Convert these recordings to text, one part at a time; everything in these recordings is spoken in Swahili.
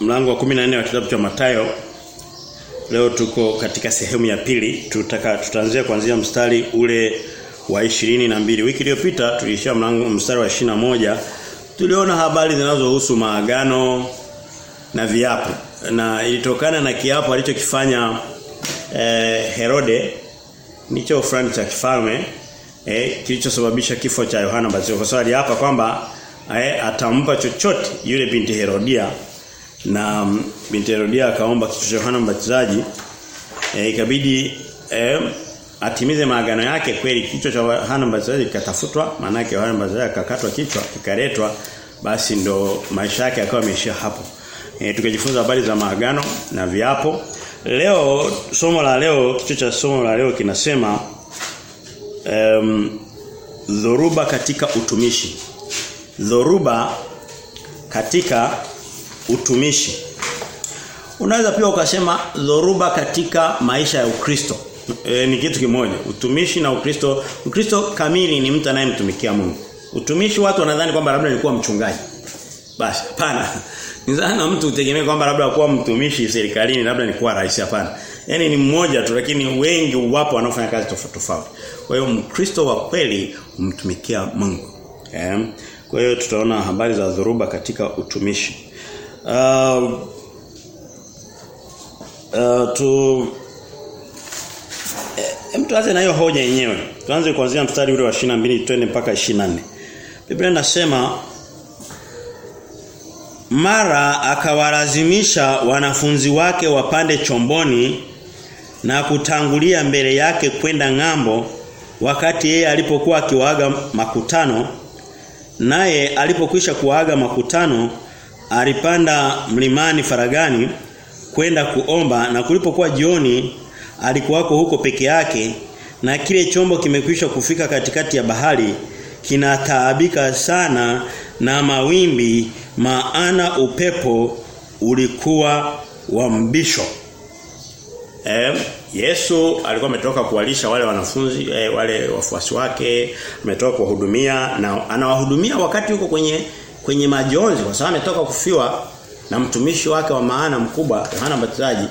mlango wa 14 wa kitabu cha Mathayo. Leo tuko katika sehemu ya pili. Tutaka tutaanzia kuanzia mstari ule wa ishirini na mbili Wiki iliyopita tuliishia mlango mstari wa na moja Tuliona habari zinazohusu maagano na viapo. Na ilitokana na kiapo alichokifanya eh, Herode nicho fulani cha kifalme eh, kilichosababisha kifo cha Yohana Mbatizaji kwa sababu aliapa kwamba eh, atampa chochote yule binti Herodia na um, binti Herodia akaomba kitu cha Yohana Mbatizaji e, ikabidi e, atimize maagano yake kweli. Kichwa cha Yohana Mbatizaji kikatafutwa maana yake Yohana Mbatizaji akakatwa kichwa kikaletwa basi ndo maisha yake akawa ameishia hapo. E, tukajifunza habari za maagano na viapo. Leo somo la leo kichwa cha somo la leo kinasema um, dhoruba katika utumishi. Dhoruba katika utumishi. Unaweza pia ukasema dhoruba katika maisha ya Ukristo. E, ni kitu kimoja. Utumishi na Ukristo. Ukristo kamili ni mtu anayemtumikia Mungu. Utumishi watu wanadhani kwamba labda nilikuwa mchungaji. Basi hapana. Ni sana mtu utegemee kwamba labda kuwa mtumishi serikalini labda ni kuwa rais hapana. Yani ni mmoja tu lakini wengi wapo wanaofanya kazi tofauti tofauti. Kwa hiyo mkristo wa kweli umtumikia Mungu. Eh? kwa hiyo tutaona habari za dhoruba katika utumishi uh, uh, tu tuanze na hiyo hoja yenyewe. Tuanze kuanzia mstari ule wa 22 twende mpaka 24. Biblia inasema mara akawalazimisha wanafunzi wake wapande chomboni na kutangulia mbele yake kwenda ng'ambo wakati yeye alipokuwa akiwaaga makutano naye alipokwisha kuwaaga makutano alipanda mlimani faragani kwenda kuomba na kulipokuwa jioni alikuwako huko peke yake na kile chombo kimekwisha kufika katikati ya bahari kinataabika sana na mawimbi maana upepo ulikuwa wa mbisho. Eh, Yesu alikuwa ametoka kuwalisha wale wanafunzi eh, wale wafuasi wake, ametoka kuwahudumia na anawahudumia wakati yuko kwenye kwenye majonzi kwa sababu ametoka kufiwa na mtumishi wake wa maana mkubwa Yohana Mbatizaji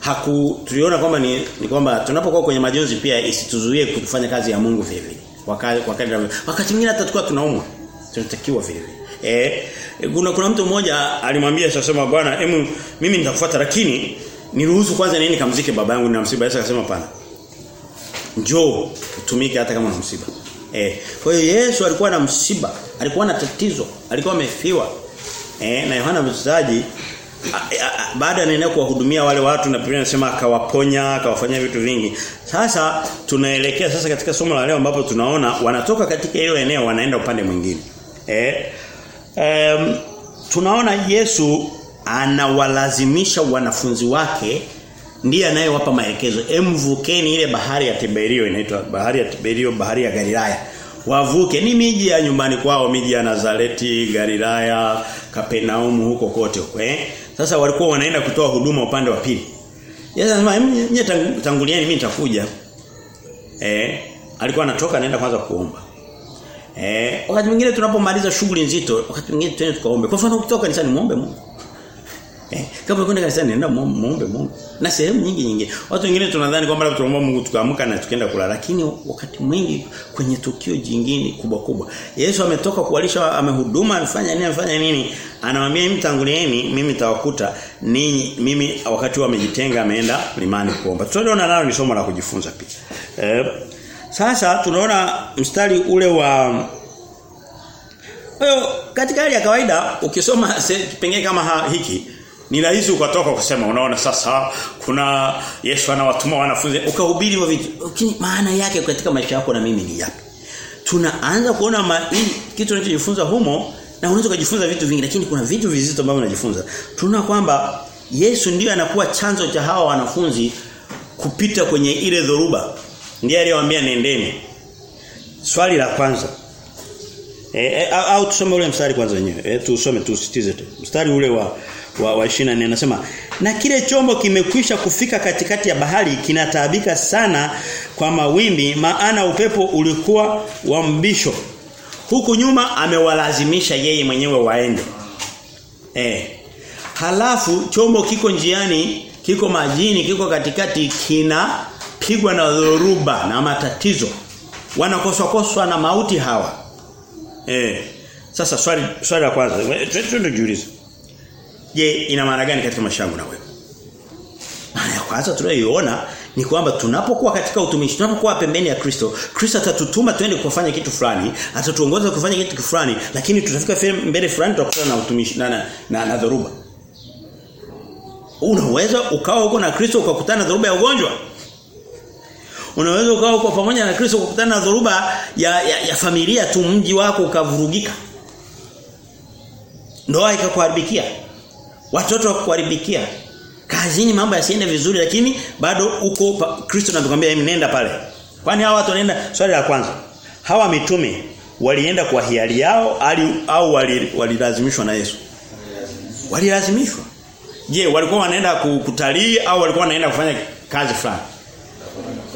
haku tuliona kwamba ni, ni kwamba tunapokuwa kwenye majonzi pia isituzuie kufanya kazi ya Mungu vile vile. Wakati wakati wakati mwingine hata tukua tunaumwa. Tunatakiwa vile vile. Eh kuna kuna mtu mmoja alimwambia sasa bwana hebu mimi nitakufuata lakini niruhusu kwanza nini kamzike baba yangu na msiba Yesu akasema pana. Njoo utumike hata kama msiba. Eh kwa hiyo Yesu alikuwa na msiba, alikuwa na tatizo, alikuwa amefiwa. Eh na Yohana Mbatizaji baada anaendelea kuwahudumia wale watu na Biblia inasema akawaponya akawafanyia vitu vingi. Sasa tunaelekea sasa katika somo la leo ambapo tunaona wanatoka katika hilo eneo wanaenda upande mwingine. Eh um, tunaona Yesu anawalazimisha wanafunzi wake ndiye anayewapa maelekezo. Emvukeni ile bahari ya Tiberio inaitwa bahari ya Tiberio, bahari ya Galilaya. Wavuke ni miji ya nyumbani kwao, miji ya Nazareti, Galilaya, Kapenaumu huko kote huko eh. Sasa walikuwa wanaenda kutoa huduma upande wa pili. Yesu anasema mimi tangulieni mimi nitakuja. Eh, alikuwa anatoka anaenda kwanza kuomba. Eh, wakati mwingine tunapomaliza shughuli nzito, wakati mwingine tuende tukaombe. Kwa mfano ukitoka kanisani muombe Mungu. Eh, kama kwenda kanisani nenda muombe Mungu. Na sehemu nyingi nyingi. Watu wengine tunadhani kwamba labda tunaomba Mungu tukaamka na tukaenda kula, lakini wakati mwingi kwenye tukio jingine kubwa kubwa. Yesu ametoka kuwalisha amehuduma amefanya nini amefanya nini? Anamwambia mimi tangulieni mimi nitawakuta ninyi mimi wakati wamejitenga ameenda mlimani kuomba. Tunaona nalo ni somo la kujifunza pia. Eh, sasa tunaona mstari ule wa Kwa katika hali ya kawaida ukisoma kipengele kama hiki ni rahisi ukatoka kusema unaona sasa kuna Yesu anawatuma wanafunzi. Ukahubiri wa vitu. Lakini maana yake katika maisha yako na mimi ni yapi? Tunaanza kuona ma, hii, kitu tunachojifunza humo na unaweza kujifunza vitu vingi lakini kuna vitu vizito ambavyo unajifunza. Tunaona kwamba Yesu ndiyo anakuwa chanzo cha hawa wanafunzi kupita kwenye ile dhoruba. Ndiye aliyewaambia nendeni. Swali la kwanza. E, e, au tusome ule mstari kwanza wenyewe. E, tusome tusitize tu. Mstari ule wa wa, wa 24 anasema na kile chombo kimekwisha kufika katikati ya bahari kinataabika sana kwa mawimbi maana upepo ulikuwa wa mbisho. Huku nyuma amewalazimisha yeye mwenyewe waende. Eh. halafu chombo kiko njiani, kiko majini, kiko katikati kinapigwa na dhoruba na matatizo. Wanakoswa koswa na mauti hawa. Eh. Sasa swali swali la kwanza, twende jiulize. Je, ina maana gani katika maisha yangu na wewe? Maana ya kwanza tunayoiona ni kwamba tunapokuwa katika utumishi, tunapokuwa pembeni ya Kristo, Kristo atatutuma twende kufanya kitu fulani, atatuongoza kufanya kitu fulani, lakini tutafika mbele fulani tutakutana na utumishi na na, na, na dhoruba. Unaweza ukawa huko na Kristo ukakutana na dhoruba ya ugonjwa. Unaweza ukawa huko pamoja na Kristo ukakutana na dhoruba ya, ya, ya familia tu mji wako ukavurugika. Ndoa ikakuharibikia. Watoto wakuharibikia. Kazini mambo yasiende vizuri lakini bado uko Kristo anakuambia nenda pale. Kwani hawa watu wanaenda swali la kwanza. Hawa mitume walienda kwa hiari yao ali, au walilazimishwa wali na Yesu? Walilazimishwa. Je, walikuwa wanaenda kutalii au walikuwa wanaenda kufanya kazi fulani?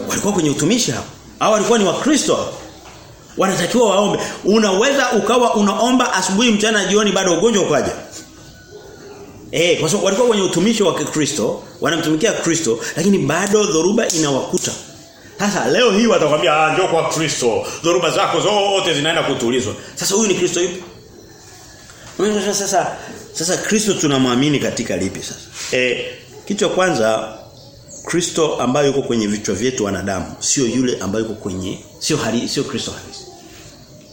Walikuwa kwenye utumishi hapo. Au walikuwa ni wakristo? Wanatakiwa waombe. Unaweza ukawa unaomba asubuhi mchana jioni bado ugonjwa ukaja. Eh, kwa sababu walikuwa kwenye utumishi wa Kikristo, wanamtumikia Kristo, lakini bado dhoruba inawakuta. Sasa leo hii watakwambia ah njoo kwa Kristo, dhoruba zako zote zinaenda kutulizwa. Sasa huyu ni Kristo yupi? Sasa sasa Kristo tunamwamini katika lipi sasa? Eh, kitu cha kwanza Kristo ambaye yuko kwenye vichwa vyetu wanadamu, sio yule ambaye yuko kwenye sio hali sio Kristo halisi.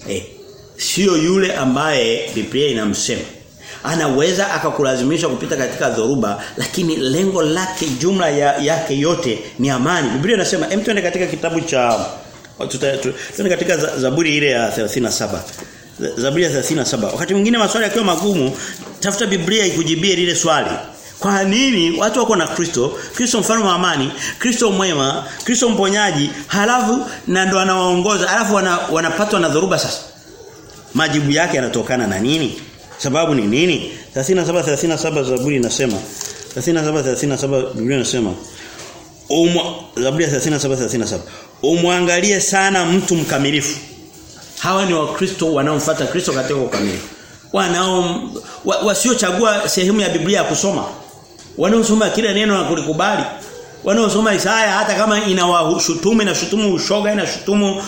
Eh, sio yule ambaye Biblia inamsema anaweza akakulazimisha kupita katika dhoruba lakini lengo lake jumla ya, yake yote ni amani. Biblia inasema hem tuende katika kitabu cha tuende katika Zaburi ile ya 37. Zaburi ya 37. Wakati mwingine maswali yakiwa magumu, tafuta Biblia ikujibie lile swali. Kwa nini watu wako na Kristo, Kristo mfano wa amani, Kristo mwema, Kristo mponyaji, halafu na ndo anawaongoza, halafu wana, wanapatwa na dhoruba sasa. Majibu yake yanatokana na nini? Sababu ni nini? 37 37 Zaburi inasema 37 37 Biblia inasema Umwa Zaburi 37 37 Umwangalie sana mtu mkamilifu. Hawa ni wakristo wanaomfuata Kristo katika ukamilifu. Wanao wa, wasiochagua sehemu ya Biblia ya kusoma. Wanaosoma kila neno na kulikubali. Wanaosoma Isaya hata kama inawashutumu na shutumu ushoga inashutumu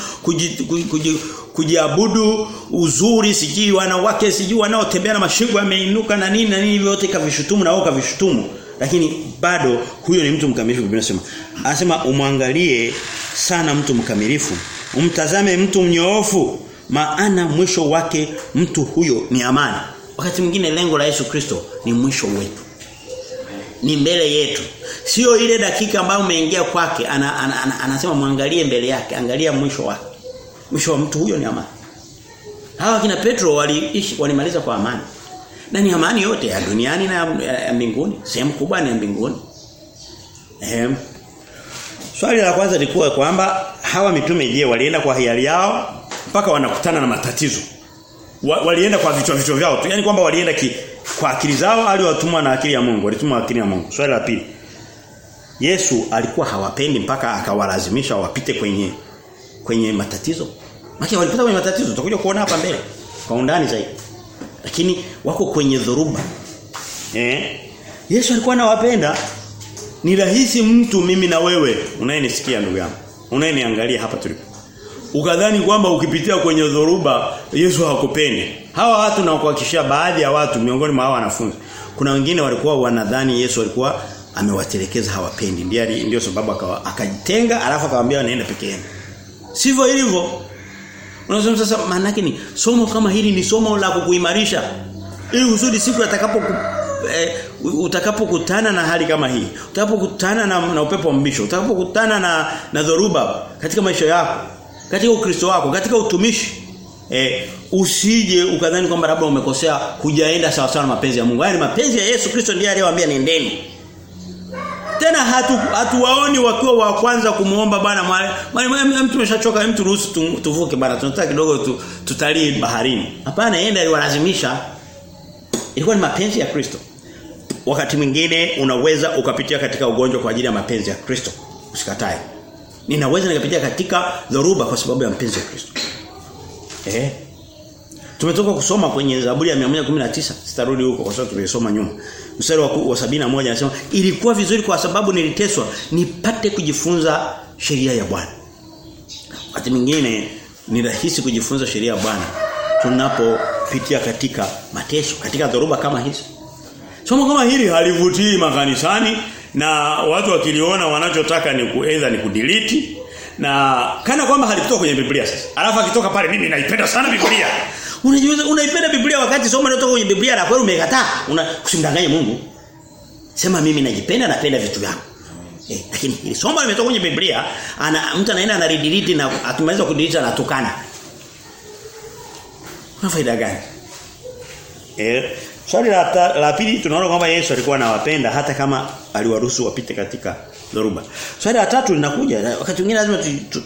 kujiabudu uzuri sijui wanawake sijui wanaotembea na mashingo yameinuka na nini na nini vyote kavishutumu na wao kavishutumu. Lakini bado huyo ni mtu mkamilifu Biblia inasema. Anasema umwangalie sana mtu mkamilifu. Umtazame mtu mnyoofu maana mwisho wake mtu huyo ni amani. Wakati mwingine lengo la Yesu Kristo ni mwisho wetu. Ni mbele yetu. Sio ile dakika ambayo umeingia kwake ana, ana, ana, anasema muangalie mbele yake angalia mwisho wake mwisho wa mtu huyo ni amani hawa kina Petro waliishi walimaliza kwa amani. Na ni amani yote ya duniani na ya mbinguni. Sehemu kubwa ni ya mbinguni. Eh. swali la kwanza lilikuwa kwamba hawa mitume je walienda kwa hiari yao mpaka wanakutana na matatizo? Wa, walienda kwa vichwa vichwa vyao tu. Yaani kwamba walienda ki, kwa akili zao au watumwa na akili ya Mungu? Walitumwa akili ya Mungu. Swali la pili. Yesu alikuwa hawapendi mpaka akawalazimisha wapite kwenye kwenye matatizo Maki walipata kwenye matatizo tutakuja kuona hapa mbele kwa undani zaidi. Lakini wako kwenye dhoruba. Eh? Yesu alikuwa anawapenda. Ni rahisi mtu mimi na wewe unayenisikia ndugu yangu unayeniangalia hapa tulipo ukadhani kwamba ukipitia kwenye dhoruba Yesu hakupendi hawa watu na kuhakikishia baadhi ya watu miongoni mwa hawa wanafunzi kuna wengine walikuwa wanadhani Yesu alikuwa amewatelekeza hawapendi. Ndio ndio sababu akajitenga alafu akamwambia naenda peke yake sivyo ilivyo unasema sasa maana yake ni somo kama hili ni somo la kukuimarisha ili uzuri siku atakapo eh, utakapokutana na hali kama hii utakapokutana na, na upepo mbisho utakapokutana na na dhoruba katika maisha yako katika ukristo wako katika utumishi eh, usije ukadhani kwamba labda umekosea kujaenda sawa sawa na mapenzi ya Mungu. Haya ni mapenzi ya Yesu Kristo ndiye aliyewaambia nendeni. Tena hatu hatuwaoni wakiwa wa kwanza kumuomba bwana mwalimu tumeshachoka mtu ruhusu tuvuke bwana tunataka kidogo tu, tutalii baharini. Hapana yeye aliwalazimisha. Ilikuwa ni mapenzi ya Kristo. Wakati mwingine unaweza ukapitia katika ugonjwa kwa ajili ya mapenzi ya Kristo. Usikatae. Ninaweza nikapitia katika dhoruba kwa sababu ya mapenzi ya Kristo. Eh? Tumetoka kusoma kwenye Zaburi ya 119. Sitarudi huko kwa sababu tulisoma nyuma. Mstari wa, wa 71 anasema ilikuwa vizuri kwa sababu niliteswa nipate kujifunza sheria ya Bwana. Wakati mwingine ni rahisi kujifunza sheria ya Bwana tunapopitia katika mateso, katika dhoruba kama hizi. Somo kama hili halivutii makanisani na watu wakiliona wanachotaka ni kuedha ni kudiliti na kana kwamba halikutoka kwenye Biblia sasa. Alafu akitoka pale mimi naipenda sana Biblia. Unajua unaipenda Biblia wakati somo linatoka kwenye Biblia na kweli umekataa. Una usimdanganye Mungu. Sema mimi najipenda napenda vitu vyangu. Eh, lakini hili somo limetoka kwenye Biblia, ana mtu anaenda anaridiriti na akimaliza kudiriti anatukana. Kuna faida gani? Eh, swali la, la pili tunaona kwamba Yesu alikuwa anawapenda hata kama aliwaruhusu wapite katika dhoruba. Swali la tatu linakuja wakati mwingine lazima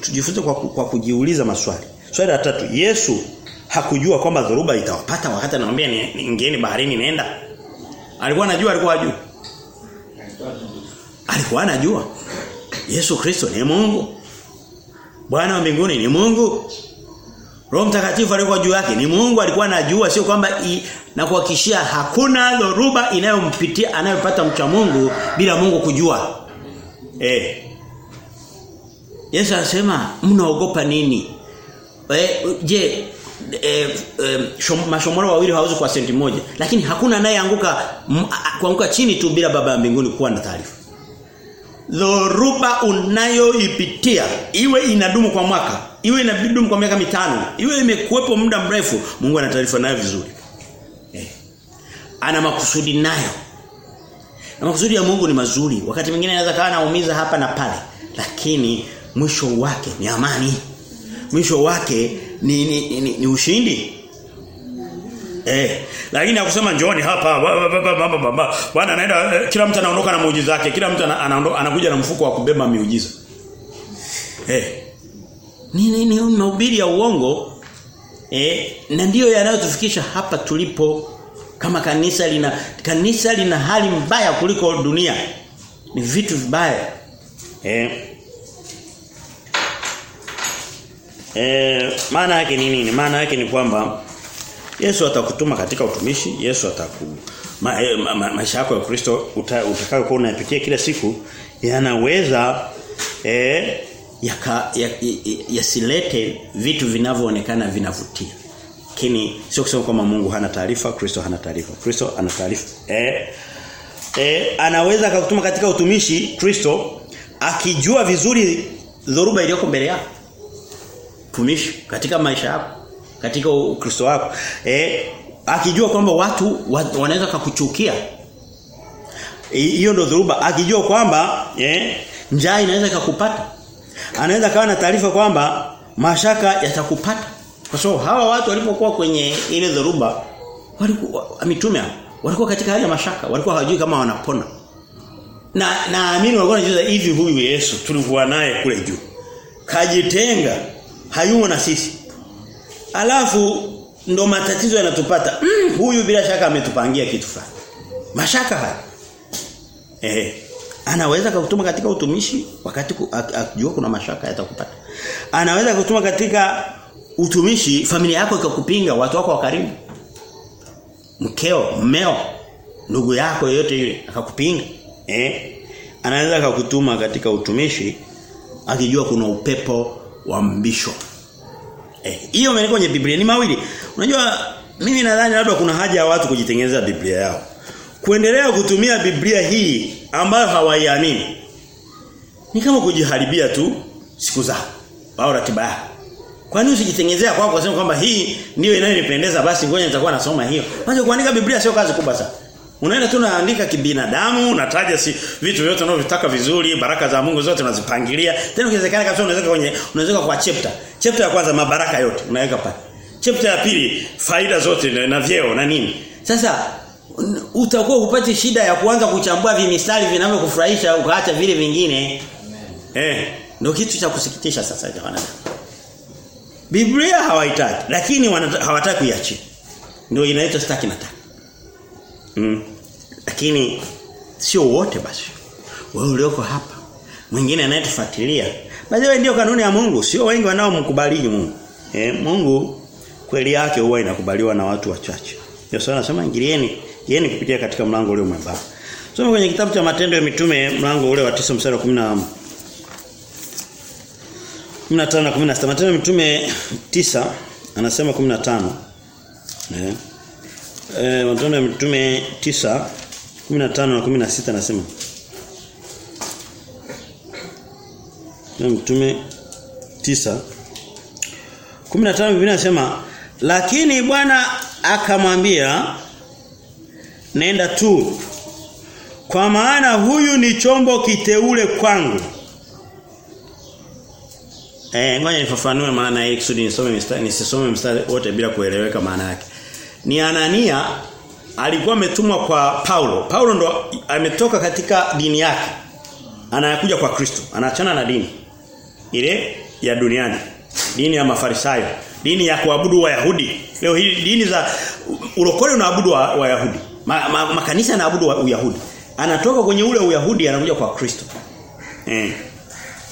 tujifunze kwa, kwa kujiuliza maswali. Swali la tatu Yesu hakujua kwamba dhoruba itawapata wakati anamwambia ingieni baharini nenda. Alikuwa anajua alikuwa hajui. Alikuwa anajua. Yesu Kristo ni Mungu. Bwana wa mbinguni ni Mungu. Roho Mtakatifu alikuwa juu yake ni Mungu alikuwa anajua sio kwamba na kuhakikishia hakuna dhoruba inayompitia anayopata mcha Mungu bila Mungu kujua. Eh. Yesu anasema mnaogopa nini? Eh, je, eh, eh, mashomoro wawili hawezi kwa senti moja lakini hakuna anayeanguka kuanguka chini tu bila baba ya mbinguni kuwa na taarifa. Dhoruba unayoipitia iwe inadumu kwa mwaka, iwe inadumu kwa miaka mitano, iwe imekuwepo muda mrefu, Mungu ana taarifa nayo vizuri. Eh. Ana makusudi nayo. Na makusudi ya Mungu ni mazuri. Wakati mwingine anaweza kawa anaumiza hapa na pale, lakini mwisho wake ni amani. Mwisho wake ni ni, ni, ni ushindi. Eh, lakini akusema njooni hapa bwana anaenda kila mtu anaondoka na muujiza wake, kila mtu anakuja na mfuko wa kubeba miujiza. Eh. Ni ni, ni mahubiri ya uongo. Eh, na ndiyo yanayotufikisha hapa tulipo kama kanisa lina kanisa lina hali mbaya kuliko dunia. Ni vitu vibaya. Eh. Eh, maana yake ni nini? Maana yake ni kwamba Yesu atakutuma katika utumishi, Yesu ataku ma, ma, ma, maisha yako ya Kristo uta, unayapitia kila siku yanaweza eh yasilete ya, ya, ya vitu vinavyoonekana vinavutia. Lakini sio kusema kwamba Mungu hana taarifa, Kristo hana taarifa. Kristo ana taarifa. Eh, eh anaweza akakutuma katika utumishi Kristo akijua vizuri dhoruba iliyoko mbele yako. Tumishi katika maisha yako katika Ukristo wako. Eh akijua kwamba watu wanaweza kukuchukia. Hiyo ndio dhuruba. Akijua kwamba eh njaa inaweza kukupata. Anaweza kawa na taarifa kwamba mashaka yatakupata. Kwa sababu hawa watu walipokuwa kwenye ile dhoruba walikuwa mitume walikuwa katika hali ya mashaka, walikuwa hawajui kama wanapona. Na naamini walikuwa wanajiuliza hivi huyu Yesu tulikuwa naye kule juu. Kajitenga, hayumo na sisi. Alafu ndo matatizo yanatupata. Mm, huyu bila shaka ametupangia kitu fulani. Mashaka haya. Eh. Anaweza kukutuma katika utumishi wakati akijua kuna mashaka yatakupata. Anaweza kukutuma katika utumishi familia yako ikakupinga, watu wako wa karibu. Mkeo, mmeo, ndugu yako yote yule akakupinga. Eh? Anaweza kukutuma katika utumishi akijua kuna upepo wa. Eh, hiyo imeandikwa kwenye Biblia ni mawili. Unajua mimi nadhani labda kuna haja ya watu kujitengeneza Biblia yao. Kuendelea kutumia Biblia hii ambayo hawaiamini. Ni kama kujiharibia tu siku zao au ratiba yao. Kwa nini usijitengenezea kwako kwa kusema kwamba hii ndio inayonipendeza basi ngoja nitakuwa nasoma hiyo. Kwanza kuandika Biblia sio kazi kubwa sana. Unaenda tu unaandika kibinadamu, unataja si vitu vyote unavyotaka vizuri, baraka za Mungu zote unazipangilia. Tena ukiwezekana kabisa unaweza kwenye unaweza kwa chapter. Chapter ya kwanza mabaraka yote unaweka pale. Chapter ya pili faida zote na, vyeo na nini. Sasa utakuwa upate shida ya kuanza kuchambua vimistari vinavyokufurahisha ukaacha vile vingine. Amen. Eh, ndio kitu cha kusikitisha sasa jamani. Biblia hawaitaki lakini hawataki kuiachia. Ndio inaitwa staki nataka. Mm. Lakini sio wote basi. Wewe ulioko hapa, mwingine anayetufuatilia. Basi ndio kanuni ya Mungu, sio wengi wanaomkubali Mungu. Eh, Mungu kweli yake huwa inakubaliwa na watu wachache. Ndio sana nasema ingilieni, yeni kupitia katika mlango ule mwembamba. Soma kwenye kitabu cha Matendo ya Mitume mlango ule wa 9 mstari wa 10 15 na 16. Matendo ya Mitume 9 anasema 15. Eh. Eh Matendo ya Mitume 9 15 na 16 anasema. Na Mitume 9 15 Biblia inasema lakini Bwana akamwambia nenda tu kwa maana huyu ni chombo kiteule kwangu Eh ngoja nifafanue maana hii kusudi nisome mstari nisisome mstari wote bila kueleweka maana yake. Ni Anania alikuwa ametumwa kwa Paulo. Paulo ndo ametoka katika dini yake. Anakuja kwa Kristo. Anaachana na dini ile ya duniani. Dini ya Mafarisayo, dini ya kuabudu Wayahudi. Leo hii dini za ulokole unaabudu Wayahudi. Ma, ma, makanisa yanaabudu Wayahudi. Anatoka kwenye ule Uyahudi anakuja kwa Kristo. Eh.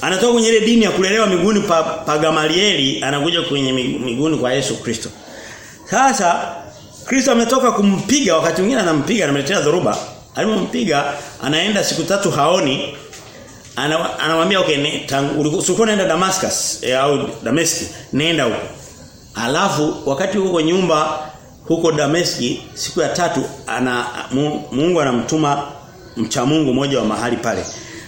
Anatoka kwenye ile dini ya kulelewa miguuni pa, pa Gamalieli anakuja kwenye miguuni kwa Yesu Kristo. Sasa Kristo ametoka kumpiga wakati mwingine anampiga anamletea dhoruba. Alipompiga anaenda siku tatu haoni. Anamwambia okay ulikuwa unaenda Damascus e, au Dameski nenda huko. Alafu wakati huko nyumba huko Dameski siku ya tatu ana Mungu anamtuma mcha Mungu mmoja wa mahali pale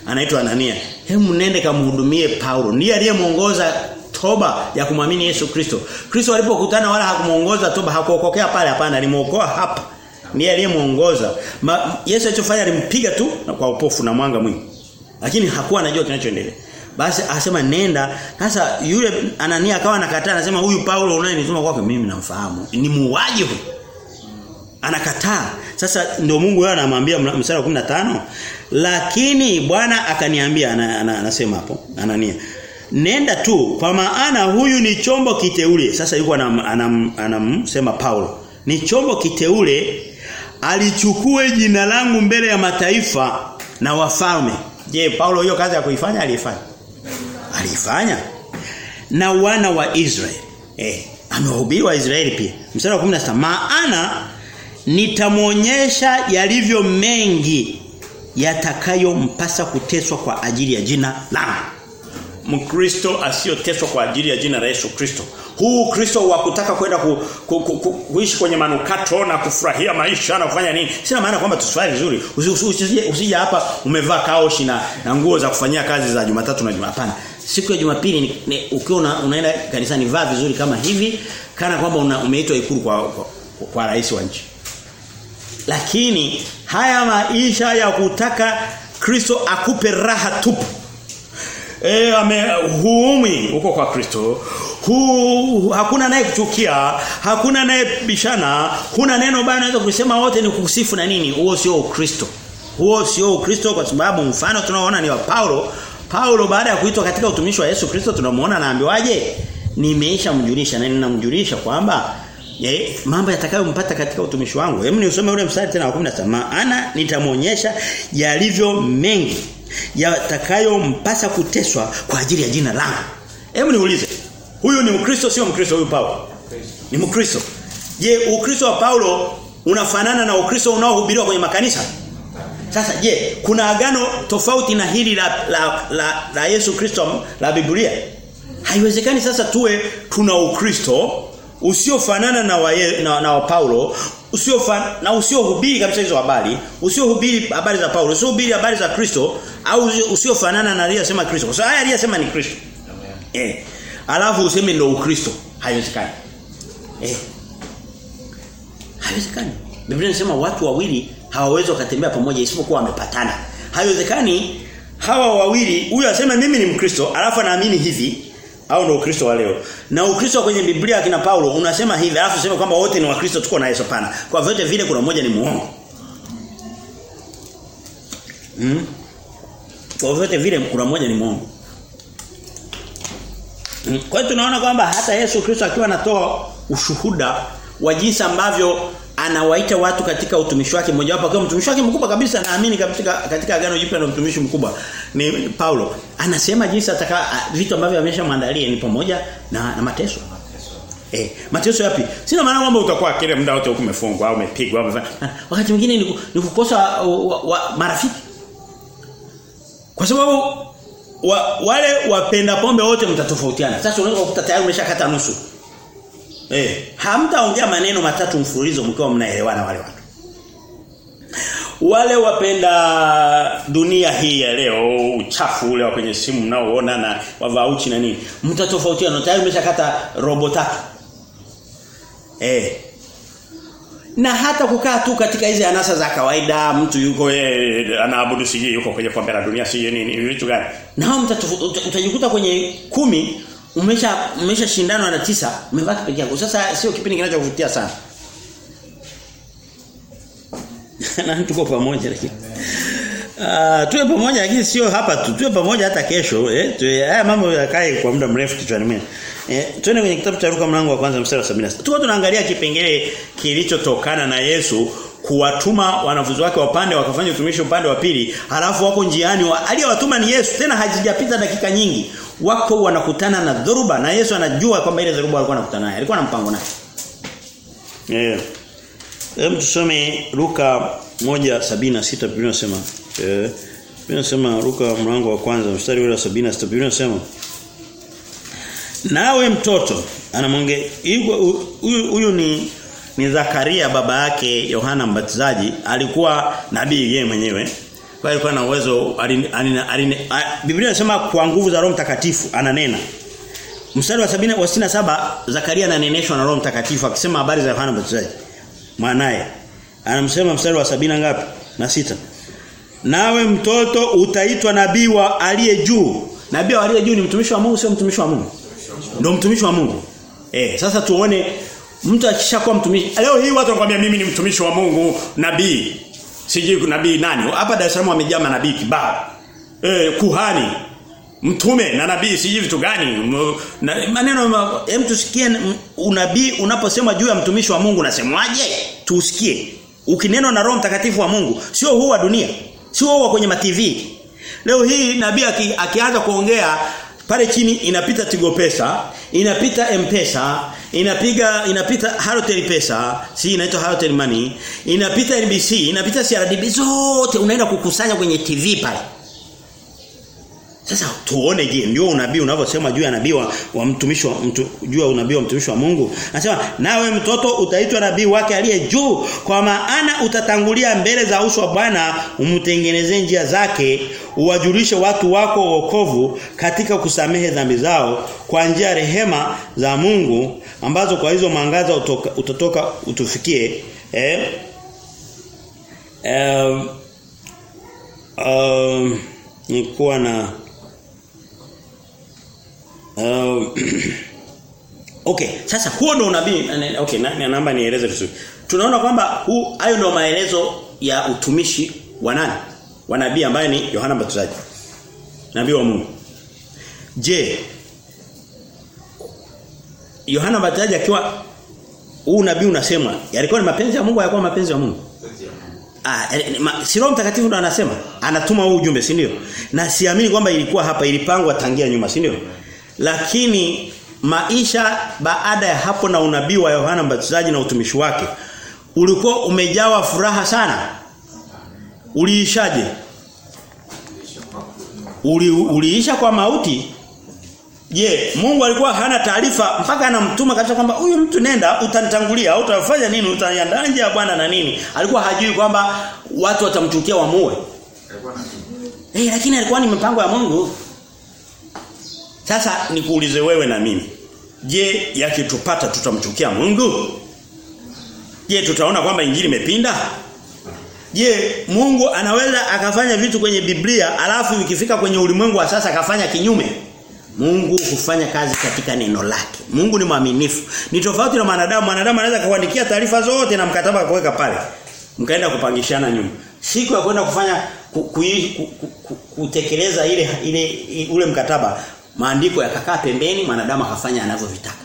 anaitwa Anania. Hebu nende kamhudumie Paulo. Ndiye aliyemuongoza toba ya kumwamini Yesu Kristo. Kristo alipokutana wala hakumuongoza toba, hakuokokea pale hapana, alimuokoa hapa. Ndiye aliyemuongoza. Yesu alichofanya alimpiga tu na kwa upofu na mwanga mwingi. Lakini hakuwa anajua kinachoendelea. Basi asema nenda. Sasa yule Anania akawa anakataa anasema huyu Paulo unayenituma kwake mimi namfahamu. Ni muuaji huyu. Anakataa. Sasa ndio Mungu yeye anamwambia mstari wa 15 lakini Bwana akaniambia anasema hapo Anania nenda tu kwa maana huyu ni chombo kiteule. Sasa yuko anamsema Paulo ni chombo kiteule alichukue jina langu mbele ya mataifa na wafalme. Je Paulo hiyo kazi ya kuifanya aliifanya? Alifanya na wana wa Israeli. Eh amewahubiri wa Israeli pia. Mstari wa 16 maana nitamwonyesha yalivyo mengi yatakayompasa kuteswa kwa ajili ya jina langu. Mkristo asiyoteswa kwa ajili ya jina la Yesu Kristo. Huu Kristo wa kutaka kwenda ku, ku, ku, ku, kuishi kwenye manukato na kufurahia maisha na kufanya nini? Sina maana kwamba tusifanye vizuri. Usije hapa umevaa kaoshi na, na nguo za kufanyia kazi za Jumatatu na Jumapili. Siku ya Jumapili ukiwa una, unaenda kanisani vaa vizuri kama hivi kana kwamba umeitwa ikulu kwa, kwa, kwa, kwa rais wa nchi. Lakini haya maisha ya kutaka Kristo akupe raha tupu. Huumi huko kwa Kristo. Hu, hakuna naye kuchukia, hakuna naye bishana, huna neno baya naweza kusema wote ni kusifu na nini? Huo sio Ukristo. Huo sio Ukristo kwa sababu mfano tunaoona ni wa Paulo. Paulo baada ya kuitwa katika utumishi wa Yesu Kristo tunamuona anaambiwaje? Nimeisha mjulisha na ninamjulisha kwamba Ye, mambo yatakayompata katika utumishi wangu. Hebu niusome ule mstari tena wa 17. Maana nitamuonyesha yalivyo mengi yatakayompasa kuteswa kwa ajili ya jina langu. Hebu niulize. Huyu ni Mkristo sio Mkristo huyu Paulo? Ni Mkristo. Je, Ukristo wa Paulo unafanana na Ukristo unaohubiriwa kwenye makanisa? Sasa je, kuna agano tofauti na hili la la, la, la Yesu Kristo la Biblia? Haiwezekani sasa tuwe tuna Ukristo usiofanana na wa, na, na wa Paulo usio fan, na usiohubiri kabisa hizo habari usiohubiri habari za Paulo usiohubiri habari za Kristo au usiofanana na aliyesema Kristo. Kwa sababu haya aliyesema ni Kristo. Eh. Alafu useme ndio ukristo. Haiwezekani. Eh. Haiwezekani. Biblia inasema watu wawili hawawezi kutembea pamoja isipokuwa wamepatana. Haiwezekani hawa wawili huyu asema mimi ni mkristo alafu anaamini hivi au ndio ukristo wa leo? Na ukristo kwenye Biblia kina Paulo unasema hivi alafu useme kwamba wote ni wakristo tuko na Yesu? Pana kwa vyote vile kuna mmoja ni muongo. Mm. kwa vyote vile kuna mmoja ni muongo. Mm. kwa hiyo tunaona kwamba hata Yesu Kristo akiwa anatoa ushuhuda wa jinsi ambavyo anawaita watu katika utumishi wake mmoja wapo akiwa mtumishi wake mkubwa kabisa naamini katika katika agano jipya na mtumishi mkubwa ni Paulo anasema jinsi ataka vitu ambavyo ameshamwandalia ni pamoja na, na mateso Eh, mateso yapi? Sina maana kwamba utakuwa kile muda wote huko umefungwa au umepigwa au. Wakati mwingine ni, ni kukosa wa, wa, marafiki. Kwa sababu wa, wale wapenda pombe wote mtatofautiana. Sasa unaweza kukuta tayari umeshakata nusu. Eh, hamtaongea maneno matatu mfululizo mkiwa mnaelewana wale watu. Wale wapenda dunia hii ya leo, uchafu ule wa kwenye simu mnaoona na wavauchi na nini, mtatofautiana tayari umeshakata robo tatu. Eh. Na hata kukaa tu katika hizi anasa za kawaida, mtu yuko yeye anaabudu siji yuko kwenye pombe la dunia siji nini vitu gani. Na utajikuta kwenye kumi umesha umesha shindano na tisa umebaki peke yako. Sasa sio kipindi kinachovutia sana. na tuko pamoja lakini. Ah, tuwe pamoja lakini sio hapa tu. Tuwe pamoja hata kesho, eh. Tuwe haya mambo yakae kwa muda mrefu kichwani mwangu. Eh, tuende kwenye kitabu cha Luka mlango wa kwanza mstari wa 76. Tuko tunaangalia kipengele kilichotokana na Yesu kuwatuma wanafunzi wake wapande wakafanya utumishi upande wa pili, halafu wako njiani wa, aliyewatuma ni Yesu. Tena hajijapita dakika nyingi. Wako wanakutana na dhoruba na Yesu anajua kwamba ile dhoruba alikuwa anakutana naye. Alikuwa na mpango naye. Eh. Hebu tusome Luka 1:76 Biblia inasema eh Biblia inasema Luka mlango wa kwanza mstari wa 76 Biblia inasema Nawe mtoto anamwongea huyu ni ni Zakaria baba yake Yohana Mbatizaji alikuwa nabii yeye mwenyewe kwa alikuwa na uwezo Biblia inasema kwa nguvu za Roho Mtakatifu ananena. Mstari wa 70 wa 67 Zakaria ananeneshwa na Roho Mtakatifu akisema habari za Yohana Mbatizaji mwanaye. Anamsema mstari wa sabina ngapi? Na sita. Nawe mtoto utaitwa nabii wa aliye juu. Nabii wa aliye juu ni mtumishi wa Mungu sio mtumishi wa Mungu? Ndio mtumishi wa Mungu. Eh sasa tuone mtu akishakuwa mtumishi leo hii watu wanakuambia mimi ni mtumishi wa Mungu nabii sijui nabii nani. Hapa Dar es Salaam wamejaa manabii kibao. Eh kuhani mtume na nabii sijui vitu gani. Na, maneno hem tusikie unabii unaposema juu ya mtumishi wa Mungu unasemwaje? Tusikie ukineno na Roho Mtakatifu wa Mungu sio huu wa dunia sio huu wa kwenye ma-TV leo hii nabii aki, akianza kuongea pale chini inapita Tigo Pesa inapita M-Pesa inapiga inapita Halotel Pesa si inaitwa Halotel Money inapita NBC inapita CRDB zote unaenda kukusanya kwenye TV pale sasa tuone je ndio unabii unavyosema juu ya nabii wa, mtumishi wa mtu, juu ya unabii wa mtumishi wa Mungu. Anasema nawe mtoto utaitwa nabii wake aliye juu kwa maana utatangulia mbele za uso wa Bwana umtengenezee njia zake uwajulishe watu wako wokovu katika kusamehe dhambi zao kwa njia rehema za Mungu ambazo kwa hizo mwangaza utatoka utufikie eh um, um, nilikuwa na Uh, okay, sasa huo ndo unabii okay, na, naomba nieleze vizuri. Tunaona kwamba huu hayo ndo maelezo ya utumishi wa nani? Wa nabii ambaye ni Yohana Mbatizaji. Nabii wa Mungu. Je, Yohana Mbatizaji akiwa huu nabii unasema yalikuwa ni mapenzi ya Mungu yalikuwa mapenzi ya Mungu? Ah, si Roho Mtakatifu ndo anasema, anatuma huu ujumbe, si ndio? Na siamini kwamba ilikuwa hapa ilipangwa tangia nyuma, si ndio? Lakini maisha baada ya hapo na unabii wa Yohana Mbatizaji na utumishi wake ulikuwa umejawa furaha sana. Uliishaje? Uli, uliisha kwa mauti. Je, yeah, Mungu alikuwa hana taarifa mpaka anamtuma kabisa kwamba huyu mtu nenda utanitangulia au utafanya nini utaniandaa nje ya Bwana na nini? Alikuwa hajui kwamba watu watamchukia wamue. Eh, hey, lakini alikuwa ni mpango ya Mungu. Sasa nikuulize wewe na mimi. Je, yakitupata tutamchukia Mungu? Je, tutaona kwamba injili imepinda? Je, Mungu anaweza akafanya vitu kwenye Biblia alafu ikifika kwenye ulimwengu wa sasa akafanya kinyume? Mungu hufanya kazi katika neno lake. Mungu ni mwaminifu. Ni tofauti na mwanadamu. Mwanadamu anaweza kuandikia taarifa zote na mkataba kuweka pale. Mkaenda kupangishana nyuma Siku ya kwenda kufanya ku, ku, ku, ku, kutekeleza ile ile ule mkataba, maandiko yakakaa pembeni, mwanadamu akafanya anavyovitaka.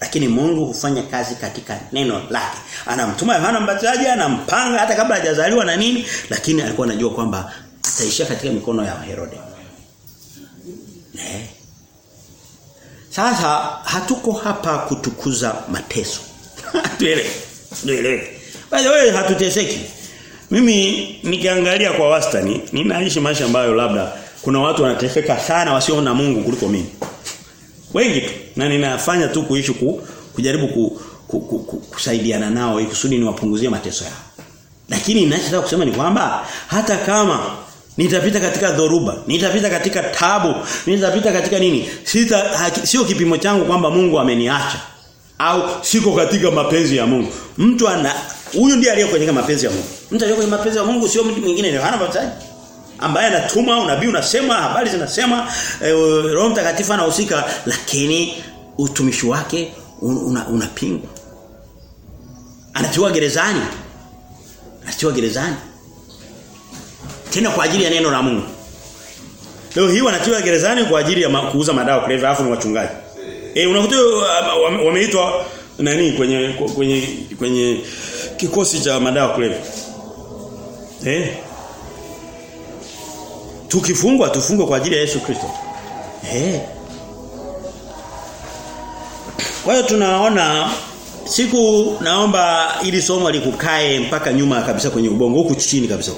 Lakini Mungu hufanya kazi katika neno lake. Anamtuma Yohana Mbatizaji, anampanga hata kabla hajazaliwa na nini, lakini alikuwa anajua kwamba ataishia katika mikono ya Herode. Ne. Sasa hatuko hapa kutukuza mateso. Tuelewe. Tuelewe. Way hatuteseki. Mimi nikiangalia kwa wastani ninaishi maisha ambayo labda kuna watu wanateseka sana wasio na Mungu kuliko mimi. Wengi tu na ninafanya tu kuishi ku, kujaribu ku, ku, ku, ku, kusaidiana nao ili kusudi niwapunguzie mateso yao. Lakini ninachotaka kusema ni kwamba hata kama nitapita katika dhoruba, nitapita katika tabu, nitapita katika nini? Sita sio kipimo changu kwamba Mungu ameniacha au siko katika mapenzi ya Mungu. Mtu ana huyu ndiye aliye kwenye mapenzi ya Mungu. Mtu aliye kwenye mapenzi ya Mungu sio mtu mwingine ni hana mataji ambaye anatuma unabii unasema habari zinasema e, Roho Mtakatifu anahusika lakini utumishi wake unapingwa. Una Anatiwa gerezani. Anatiwa gerezani. Tena kwa ajili ya neno la Mungu. Leo hii wanatiwa gerezani kwa ajili ya kuuza madawa kulevya afu ni wachungaji. Eh unakuta wameitwa nani kwenye kwenye kwenye kikosi cha madawa kulevya. Eh? Tukifungwa tufungwe kwa ajili ya Yesu Kristo. Eh. Kwa hiyo tunaona siku naomba ili somo likukae mpaka nyuma kabisa kwenye ubongo huku chini kabisa.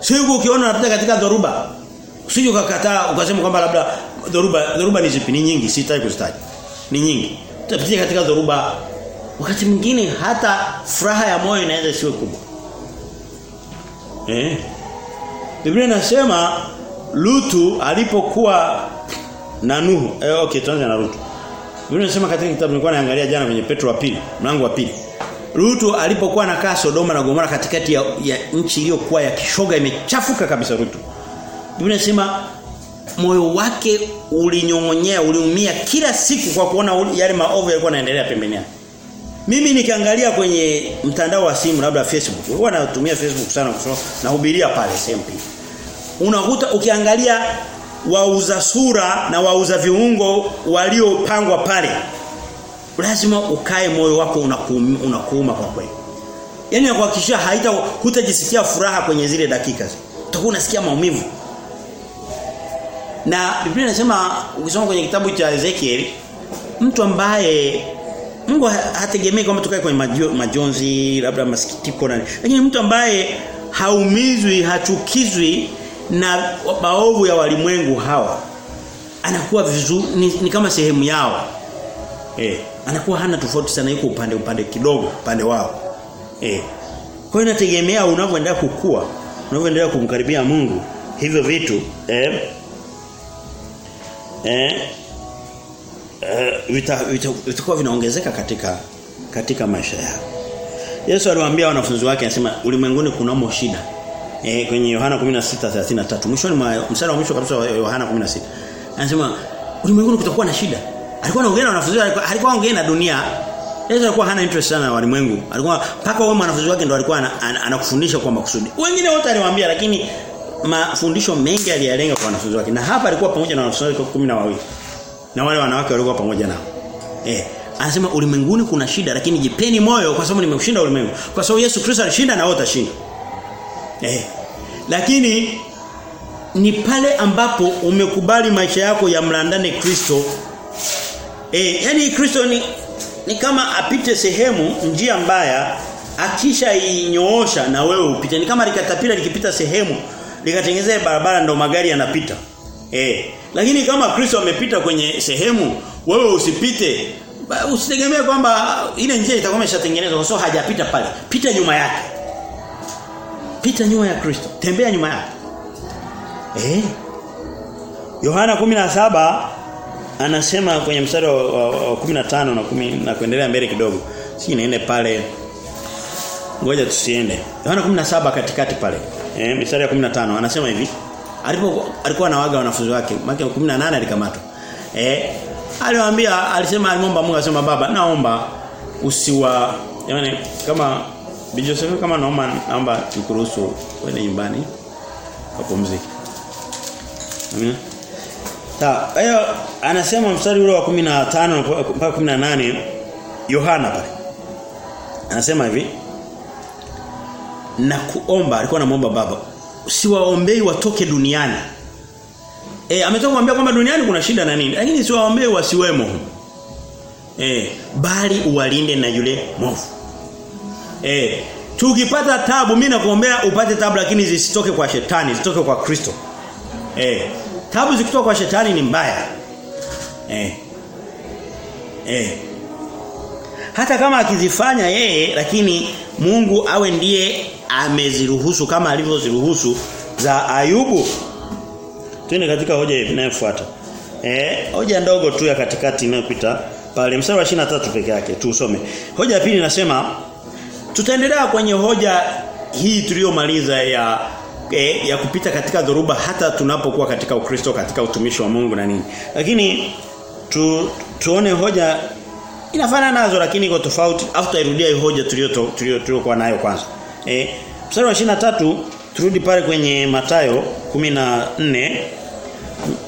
Siku ukiona unapita katika dhoruba usije ukakataa ukasema kwamba labda dhoruba dhoruba ni zipi ni nyingi sitaki kuzitaja. Ni nyingi. Tutapitia katika dhoruba wakati mwingine hata furaha ya moyo inaweza siwe kubwa. Eh? Biblia inasema Lutu alipokuwa na Nuhu. Eh, okay, tuanze na Lutu. Biblia inasema katika kitabu nilikuwa naangalia jana kwenye Petro wa pili, mlango wa pili. Lutu alipokuwa anakaa Sodoma na Gomora katikati ya, ya nchi iliyokuwa ya kishoga imechafuka kabisa Lutu. Biblia inasema moyo wake ulinyongonyea, uliumia kila siku kwa kuona yale maovu yalikuwa yanaendelea pembeni yake. Mimi nikiangalia kwenye mtandao wa simu labda Facebook, huwa natumia Facebook sana kwa sababu nahubiria pale SMP. Unakuta ukiangalia wauza sura na wauza viungo waliopangwa pale. Lazima ukae moyo wako unakuuma, unakuuma kwa kweli. yani nakuhakikishia haita hutajisikia furaha kwenye zile dakika. Utakuwa unasikia maumivu. Na Biblia inasema ukisoma kwenye kitabu cha Ezekiel mtu ambaye Mungu hategemei kwamba tukae kwenye majo, majonzi labda masikitiko na lakini mtu ambaye haumizwi hachukizwi na baovu ya walimwengu hawa anakuwa vizuri ni, ni kama sehemu yao eh anakuwa hana tofauti sana yuko upande upande kidogo upande wao eh kwa hiyo inategemea unavyoendelea kukua unavyoendelea kumkaribia Mungu hivyo vitu eh eh Uh, vitakuwa vita, vita vinaongezeka katika katika maisha yao. Yesu aliwaambia wanafunzi wake anasema ulimwenguni kunamo shida. Eh kwenye Yohana 16:33 mwishoni mwa mstari wa mwisho kabisa wa Yohana 16. Anasema ulimwenguni kutakuwa na shida. Alikuwa anaongea na wanafunzi wake alikuwa anaongea na dunia. Yesu alikuwa hana interest sana na walimwengu. Alikuwa paka wao wanafunzi wake ndio alikuwa anakufundisha an, an, kwa makusudi. Wengine wote aliwaambia lakini mafundisho mengi aliyalenga kwa wanafunzi wake. Na hapa alikuwa pamoja na wanafunzi wake 12 na wale wanawake walikuwa pamoja nao. Eh, anasema ulimwenguni kuna shida lakini jipeni moyo kwa sababu nimeushinda ulimwengu. Kwa sababu Yesu Kristo alishinda na wote atashinda. Eh. Lakini ni pale ambapo umekubali maisha yako ya mlandane Kristo. Eh, yani Kristo ni ni kama apite sehemu njia mbaya akisha inyoosha na wewe upite. Ni kama likatapila likipita sehemu likatengeneza barabara ndo magari yanapita. Eh, lakini kama Kristo amepita kwenye sehemu wewe usipite usitegemee kwamba ile njia itakuwa imeshatengenezwa kwa sababu hajapita pale. Pita nyuma yake. Pita nyuma ya Kristo. Tembea nyuma yake. Eh? Yohana 17 anasema kwenye mstari wa, wa, wa 15 na 10 na kuendelea mbele kidogo. Si niende pale. Ngoja tusiende. Yohana 17 katikati pale. Eh, mstari wa 15 anasema hivi. Alipo alikuwa anawaga wanafunzi wake, Maki 18 alikamatwa. Eh, aliwaambia alisema alimomba Mungu asema baba naomba usiwa yani kama Bi Joseph kama naomba naomba nikuruhusu kwenda nyumbani kupumzika. Amina. Sawa. Hiyo anasema mstari ule wa 15 mpaka 18 Yohana pale. Anasema hivi na kuomba alikuwa anamuomba baba usiwaombei watoke duniani Eh ametoka kumwambia kwamba duniani kuna shida na nini. Lakini siwaombei wasiwemo. Eh bali uwalinde na yule mwovu. Eh tukipata tabu mimi nakuombea upate tabu lakini zisitoke kwa shetani, zitoke kwa Kristo. Eh tabu zikitoka kwa shetani ni mbaya. Eh eh hata kama akizifanya yeye lakini Mungu awe ndiye ameziruhusu kama alivyoziruhusu za Ayubu. Twende katika hoja inayofuata. Eh, hoja ndogo tu ya katikati inayopita pale mstari wa 23 peke yake tuusome. Hoja ya pili inasema tutaendelea kwenye hoja hii tuliyomaliza ya eh, ya kupita katika dhoruba hata tunapokuwa katika Ukristo katika utumishi wa Mungu na nini. Lakini tu, tuone hoja inafanana nazo lakini iko tofauti afu hiyo hoja tuliyo tuliyokuwa nayo kwanza. Eh, mstari wa 23 turudi pale kwenye Matayo 14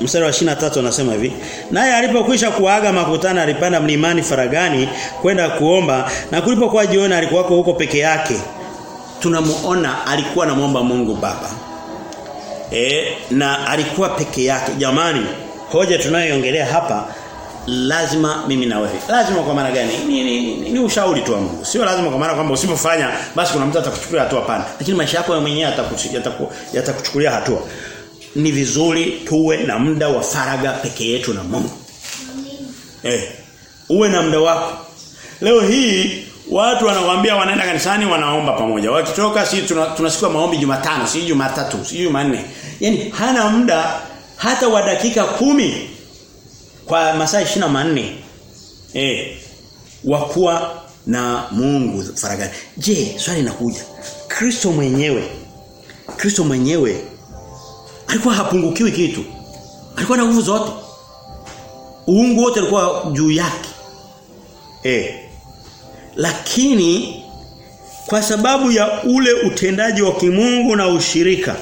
mstari wa 23 anasema hivi naye alipokwisha kuaga makutano alipanda mlimani faragani kwenda kuomba na kulipokuwa jioni alikuwa huko peke yake. Tunamuona alikuwa anamwomba Mungu Baba. E, na alikuwa peke yake. Jamani hoja tunayoongelea hapa lazima mimi na wewe. Lazima kwa maana gani? Ni, ni, ni, ni ushauri tu wa Mungu. Sio lazima kwa maana kwamba usipofanya basi kuna mtu atakuchukulia hatua pana. Lakini maisha yako mwenyewe yatakuchukulia hatua ni vizuri tuwe na muda wa faraga peke yetu na Mungu. Eh uwe na muda wako. Leo hii watu wanawambia wanaenda kanisani wanaomba pamoja. Wakitoka si tunasikia tuna maombi Jumatano si Jumatatu si Jumanne. Yaani hana muda hata wa dakika kumi kwa masaa 24 eh wakuwa na Mungu faragani. Je, swali linakuja. Kristo mwenyewe Kristo mwenyewe alikuwa hapungukiwi kitu. Alikuwa na nguvu zote. Uungu wote ulikuwa juu yake. Eh. Lakini kwa sababu ya ule utendaji wa kimungu na ushirika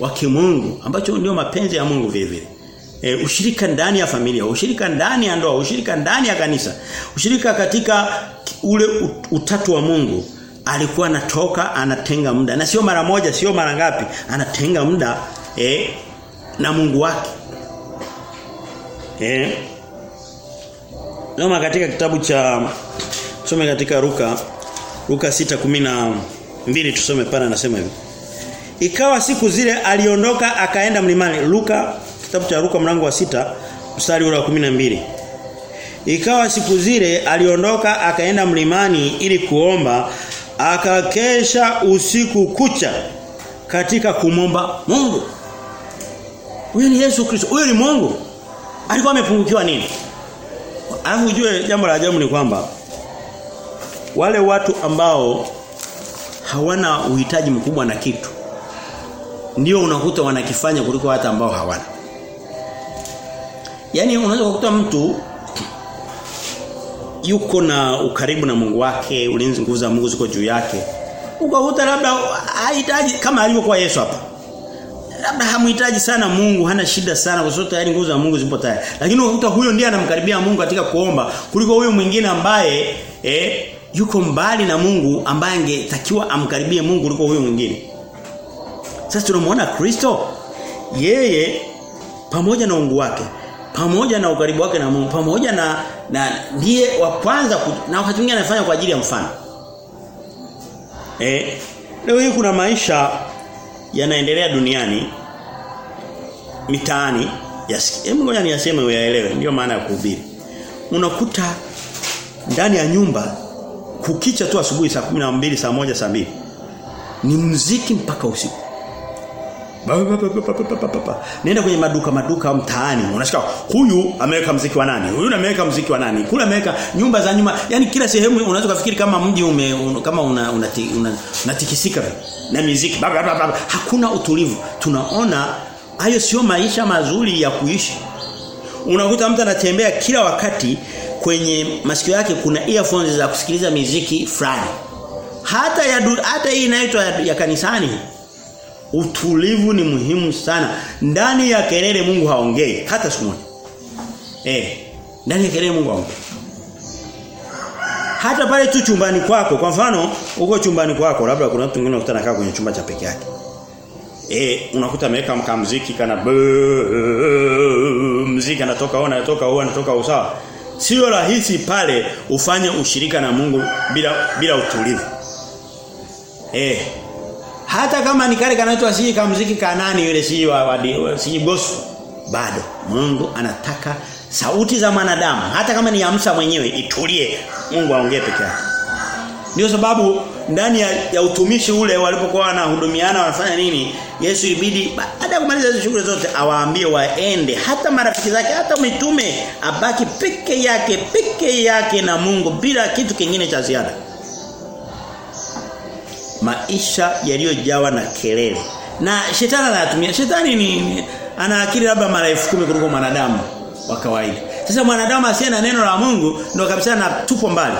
wa kimungu ambacho ndio mapenzi ya Mungu vile vile e, ushirika ndani ya familia, ushirika ndani ya ndoa, ushirika ndani ya kanisa, ushirika katika ule utatu wa Mungu alikuwa anatoka anatenga muda na sio mara moja sio mara ngapi anatenga muda e, na Mungu wake. Eh? Noma katika kitabu cha tusome katika Luka Luka 6:12 tusome pana anasema hivi. Ikawa siku zile aliondoka akaenda mlimani. Luka kitabu cha Luka mlango wa sita mstari ule wa 12 Ikawa siku zile aliondoka akaenda mlimani ili kuomba akakesha usiku kucha katika kumomba Mungu. Huyo ni Yesu Kristo. Huyu ni Mungu. Alikuwa amepungukiwa nini? Alafu ujue jambo la ajabu ni kwamba wale watu ambao hawana uhitaji mkubwa na kitu ndio unakuta wanakifanya kuliko hata ambao hawana. Yaani unaweza kukuta mtu yuko na ukaribu na Mungu wake, ulinzi nguvu za Mungu ziko juu yake. Ukakuta labda hahitaji kama alivyokuwa Yesu hapa. Labda hamhitaji sana Mungu, hana shida sana kwa sababu tayari nguvu za Mungu zipo tayari. Lakini unakuta huyo ndiye anamkaribia Mungu katika kuomba kuliko huyo mwingine ambaye eh, yuko mbali na Mungu ambaye angetakiwa amkaribie Mungu kuliko huyo mwingine. Sasa tunamwona Kristo yeye pamoja na ungu wake pamoja na ukaribu wake na Mungu pamoja na na ndiye wa kwanza na wakati mwingine anafanya kwa ajili ya mfano. Eh leo hii kuna maisha yanaendelea duniani mitaani hebu ngoja niyaseme uyaelewe ndio maana ya kuhubiri. Unakuta ndani ya nyumba kukicha tu asubuhi saa 12 saa 1 saa 2 ni mziki mpaka usiku. Nenda kwenye maduka maduka mtaani. Unashika huyu ameweka mziki wa nani? Huyu ameweka mziki wa nani? Kule ameweka nyumba za nyuma. Yani kila sehemu unaweza kufikiri kama mji ume un, kama una unatikisika una, una na muziki hakuna utulivu. Tunaona hayo sio maisha mazuri ya kuishi. Unakuta mtu anatembea kila wakati kwenye masikio yake kuna earphones za kusikiliza miziki fulani. Hata ya hata hii inaitwa ya, ya kanisani Utulivu ni muhimu sana. Ndani ya kelele Mungu haongei hata siku moja. Eh, ndani ya kelele Mungu haongei. Hata pale tu chumbani kwako, kwa mfano, uko chumbani kwako, labda kuna mtu mwingine unakutana kaa kwenye chumba cha peke yake. eh unakuta ameweka mkamziki kana mziki anatoka ona anatoka huo anatoka usawa sio rahisi pale ufanye ushirika na Mungu bila bila utulivu eh hata kama ni kale kanaitwa si kamziki kanani yule si wa, si gospel bado Mungu anataka sauti za mwanadamu. Hata kama ni amsa mwenyewe itulie. Mungu aongee peke yake. Ndio sababu ndani ya, ya utumishi ule walipokuwa wanahudumiana wanafanya nini Yesu ibidi baada ya kumaliza shughuli zote awaambie waende. Hata marafiki zake hata mitume abaki peke yake peke yake na Mungu bila kitu kingine cha ziada maisha yaliyojawa na kelele na shetani anatumia shetani ni, ana akili labda mara 10,000 kuliko mwanadamu wa kawaida sasa mwanadamu asiye na neno la Mungu ndio kabisa na tupo mbali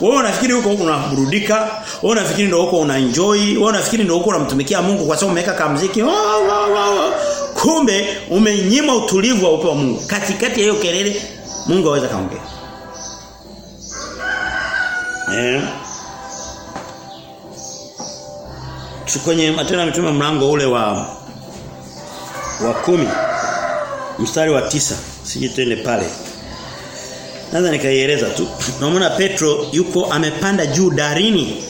wewe unafikiri huko unaburudika, wewe unafikiri ndio huko unaenjoy, wewe unafikiri ndio huko unamtumikia Mungu kwa sababu umeweka kamziki. Kumbe umenyima utulivu wa upo wa Mungu. Katikati ya hiyo kelele Mungu aweza kaongea. Eh. Kwenye Matendo ya Mitume mlango ule wa wa kumi mstari wa tisa siji twende pale Naweza nikaieleza tu. Tunaona Petro yuko amepanda juu darini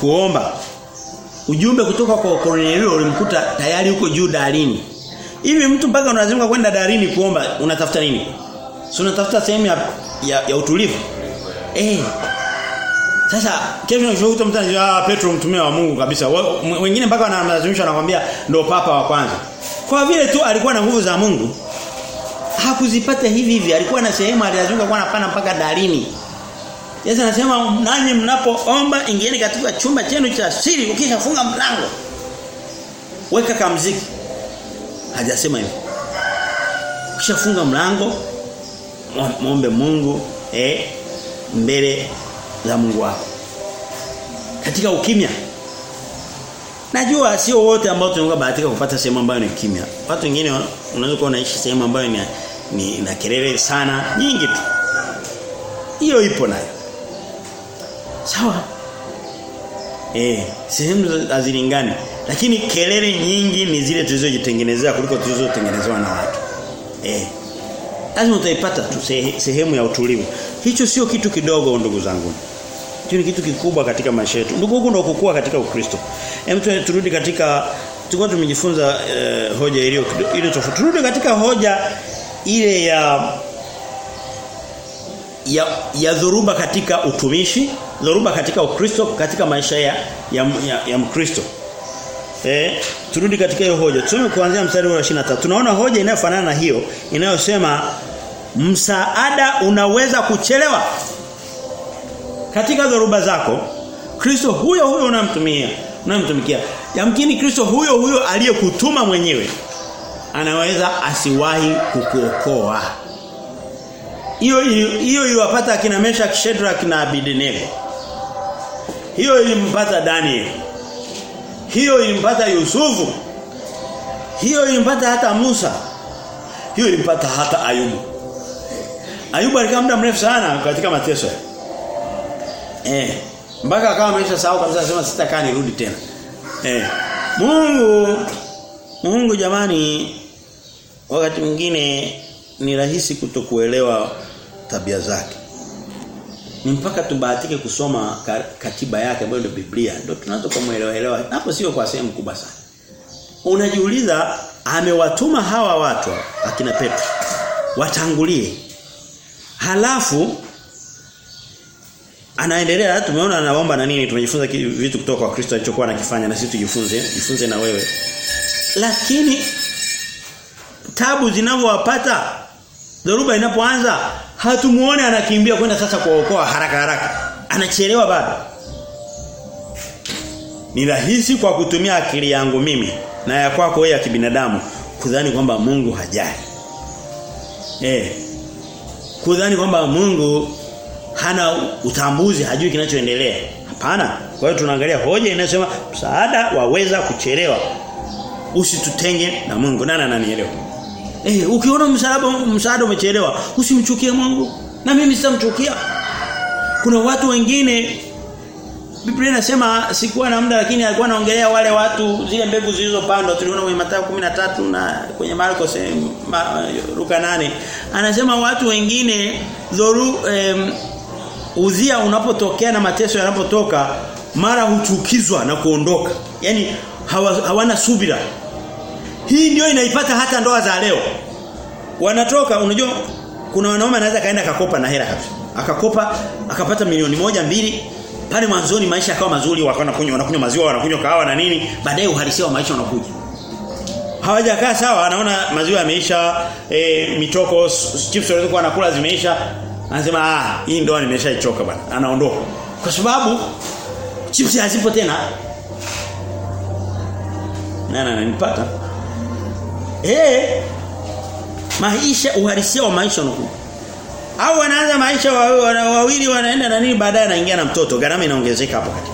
kuomba. Ujumbe kutoka kwa Kornelio ulimkuta tayari yuko juu darini. Hivi mtu mpaka unalazimika kwenda darini kuomba unatafuta nini? Si unatafuta sehemu ya, ya, ya utulivu. Eh. Sasa kesho unashuhudia mtu ah Petro mtume wa Mungu kabisa. Wengine mpaka wanamlazimisha anakuambia ndio papa wa kwanza. Kwa vile tu alikuwa na nguvu za Mungu, hakuzipata hivi hivi. Alikuwa na sehemu alilazimika kuwa anapanda mpaka darini. Yesu anasema nanyi mnapoomba ingieni katika chumba chenu cha siri ukishafunga mlango. Weka kamziki. Hajasema hivyo ukishafunga mlango muombe Mungu eh mbele za Mungu wako katika ukimya Najua sio wote ambao tunaweza bahatika kupata sehemu ambayo ni kimya. Watu wengine unaweza kuwa unaishi sehemu ambayo ni, ni na kelele sana nyingi tu. Hiyo ipo nayo. Sawa. Eh, sehemu hazilingani. Lakini kelele nyingi ni zile tulizojitengenezea kuliko tulizotengenezewa na watu. Eh. Lazima utaipata tu sehemu ya utulivu. Hicho sio kitu kidogo ndugu zangu. Hicho ni kitu kikubwa katika maisha yetu. Ndugu huko ndio kukua katika Ukristo. Hem turudi katika tulikuwa tumejifunza eh, hoja iliyo ile tofauti. Turudi katika hoja ile ya ya ya dhuruba katika utumishi, dhuruba katika Ukristo, katika maisha ya ya, ya, ya Mkristo. Eh, turudi katika hiyo hoja. Tusome kuanzia mstari wa 23. Tunaona hoja inayofanana na hiyo inayosema msaada unaweza kuchelewa. Katika dhoruba zako Kristo huyo huyo unamtumia, unamtumikia. Yamkini Kristo huyo huyo aliyekutuma mwenyewe anaweza asiwahi kukuokoa. Hiyo hiyo iliwapata akina Meshach, Shadrach na Abednego. Hiyo ilimpata Daniel. Hiyo ilimpata Yusufu. Hiyo ilimpata hata Musa. Hiyo ilimpata hata Ayubu. Ayubu alikaa muda mrefu sana katika mateso. Eh, mpaka akawa ameisha sahau kabisa anasema sitakaa nirudi tena. Eh. Mungu Mungu jamani wakati mwingine ni rahisi kutokuelewa tabia zake. Ni mpaka tubahatike kusoma katiba yake ambayo ndio Biblia ndio tunaweza kumuelewa elewa. Hapo sio kwa sehemu kubwa sana. Unajiuliza amewatuma hawa watu akina Petro watangulie. Halafu anaendelea tumeona anaomba na nini tumejifunza vitu kutoka kwa Kristo alichokuwa anakifanya na sisi tujifunze jifunze na wewe. Lakini tabu zinavyowapata dhoruba inapoanza hatumuone anakimbia kwenda sasa kuokoa haraka haraka. Anachelewa bado. Ni rahisi kwa kutumia akili yangu mimi na ya kwako wewe ya kibinadamu kudhani kwamba Mungu hajali. Eh kudhani kwamba Mungu hana utambuzi hajui kinachoendelea. Hapana. Kwa hiyo tunaangalia hoja inayosema msaada waweza kuchelewa. Usitutenge na Mungu. Nani ananielewa? Eh ukiona msalaba msaada umechelewa usimchukie Mungu. Na mimi sitamchukia. Kuna watu wengine Biblia inasema sikuwa na muda lakini alikuwa anaongelea wale watu zile mbegu zilizopandwa. Tuliona kwenye Mathayo 13 na kwenye Marko ma, Luka 8 anasema watu wengine dhoru em, uzia unapotokea na mateso yanapotoka mara huchukizwa na kuondoka. Yaani hawa, hawana subira. Hii ndio inaipata hata ndoa za leo. Wanatoka unajua kuna wanaume anaweza kaenda akakopa na hela kabisa. Akakopa akapata milioni moja mbili. Pale mwanzoni maisha yakawa mazuri wakawa nakunywa wanakunywa maziwa wanakunywa kahawa na nini. Baadaye uhalisia wa maisha unakuja. Hawajakaa sawa anaona maziwa yameisha e, mitoko chips walizokuwa anakula zimeisha anasema ah hii ndoa nimeshaichoka bwana. Anaondoka. Kwa sababu chipsi hazipo tena. Nana ananipata? Eh maisha uhalisia wa maisha nuku. au wanaanza maisha wawili wanaenda na nini baadaye anaingia na mtoto. Gharama inaongezeka hapo kati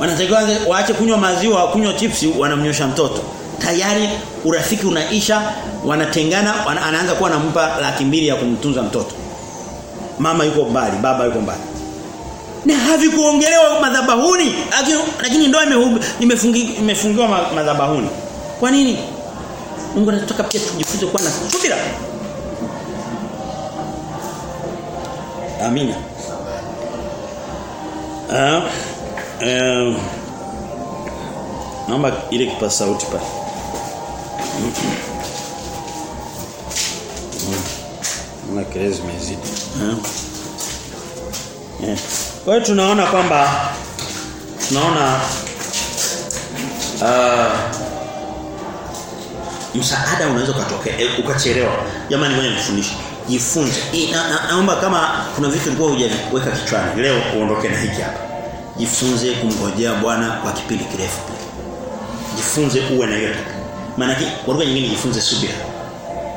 wanatakiwa waache kunywa maziwa kunywa chipsi wanamnyosha mtoto. Tayari urafiki unaisha wanatengana wana, anaanza kuwa anampa laki mbili ya kumtunza mtoto mama yuko mbali baba yuko mbali na havikuongelewa madhabahuni lakini ndoa imefungiwa madhabahuni kwa nini Mungu anataka pia tujifunze kuwa na subira Amina. Ah, eh, naomba ile kipasa sauti pale. Na kelele zimezidi. Eh. Kwa hiyo tunaona kwamba tunaona uh, msaada unaweza ukatokea ukachelewa. Jamani wewe mfundishe jifunze. Na, na, naomba kama kuna vitu ulikuwa hujaweka kichwani leo uondoke na hiki hapa. Jifunze kumgojea Bwana kwa kipindi kirefu. Jifunze uwe na hiyo. Maana kwa lugha nyingine jifunze subira.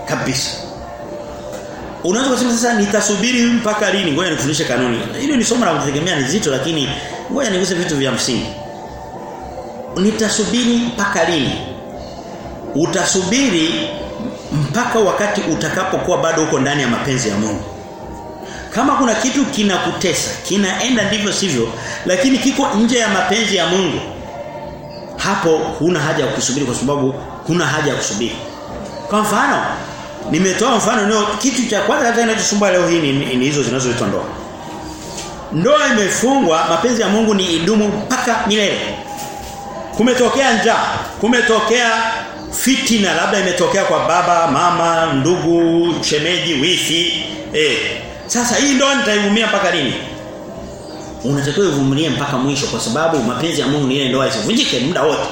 Kabisa. Unaweza kusema sasa nitasubiri mpaka lini? Ngoja nifundishe kanuni. Hilo ni somo la kutegemea ni zito lakini ngoja niguse vitu vya msingi. Nitasubiri mpaka lini? Utasubiri mpaka wakati utakapokuwa bado uko ndani ya mapenzi ya Mungu. Kama kuna kitu kinakutesa, kinaenda ndivyo sivyo, lakini kiko nje ya mapenzi ya Mungu. Hapo huna haja ya kusubiri kwa sababu huna haja ya kusubiri. Kwa mfano, nimetoa mfano leo kitu cha kwanza hata kinachosumbua leo hii ni, ni hizo zinazoitwa ndoa. Ndoa imefungwa, mapenzi ya Mungu ni idumu mpaka milele. Kumetokea njaa, kumetokea fitina labda imetokea kwa baba, mama, ndugu, shemeji, wifi. Eh. Sasa hii ndoa nitaivumia mpaka lini? Unatakiwa uvumilie mpaka mwisho kwa sababu mapenzi ya Mungu ni ile ndoa isivunjike muda wote.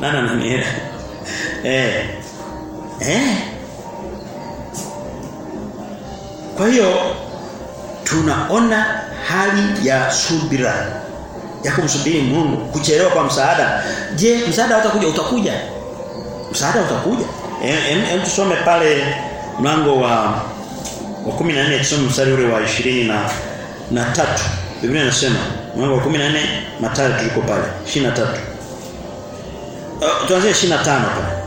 Nana na mimi. Eh. Eh. Kwa hiyo tunaona hali ya subira ya kumsubiri Mungu, kuchelewa kwa msaada. Je, msaada utakuja utakuja? Msaada utakuja. Hem em, tusome pale mlango wa wa 14 tusome mstari ule wa 20 na na tatu. Biblia inasema mlango wa 14 Mathayo tuliko pale 23. Uh, tuanzie 25 pale.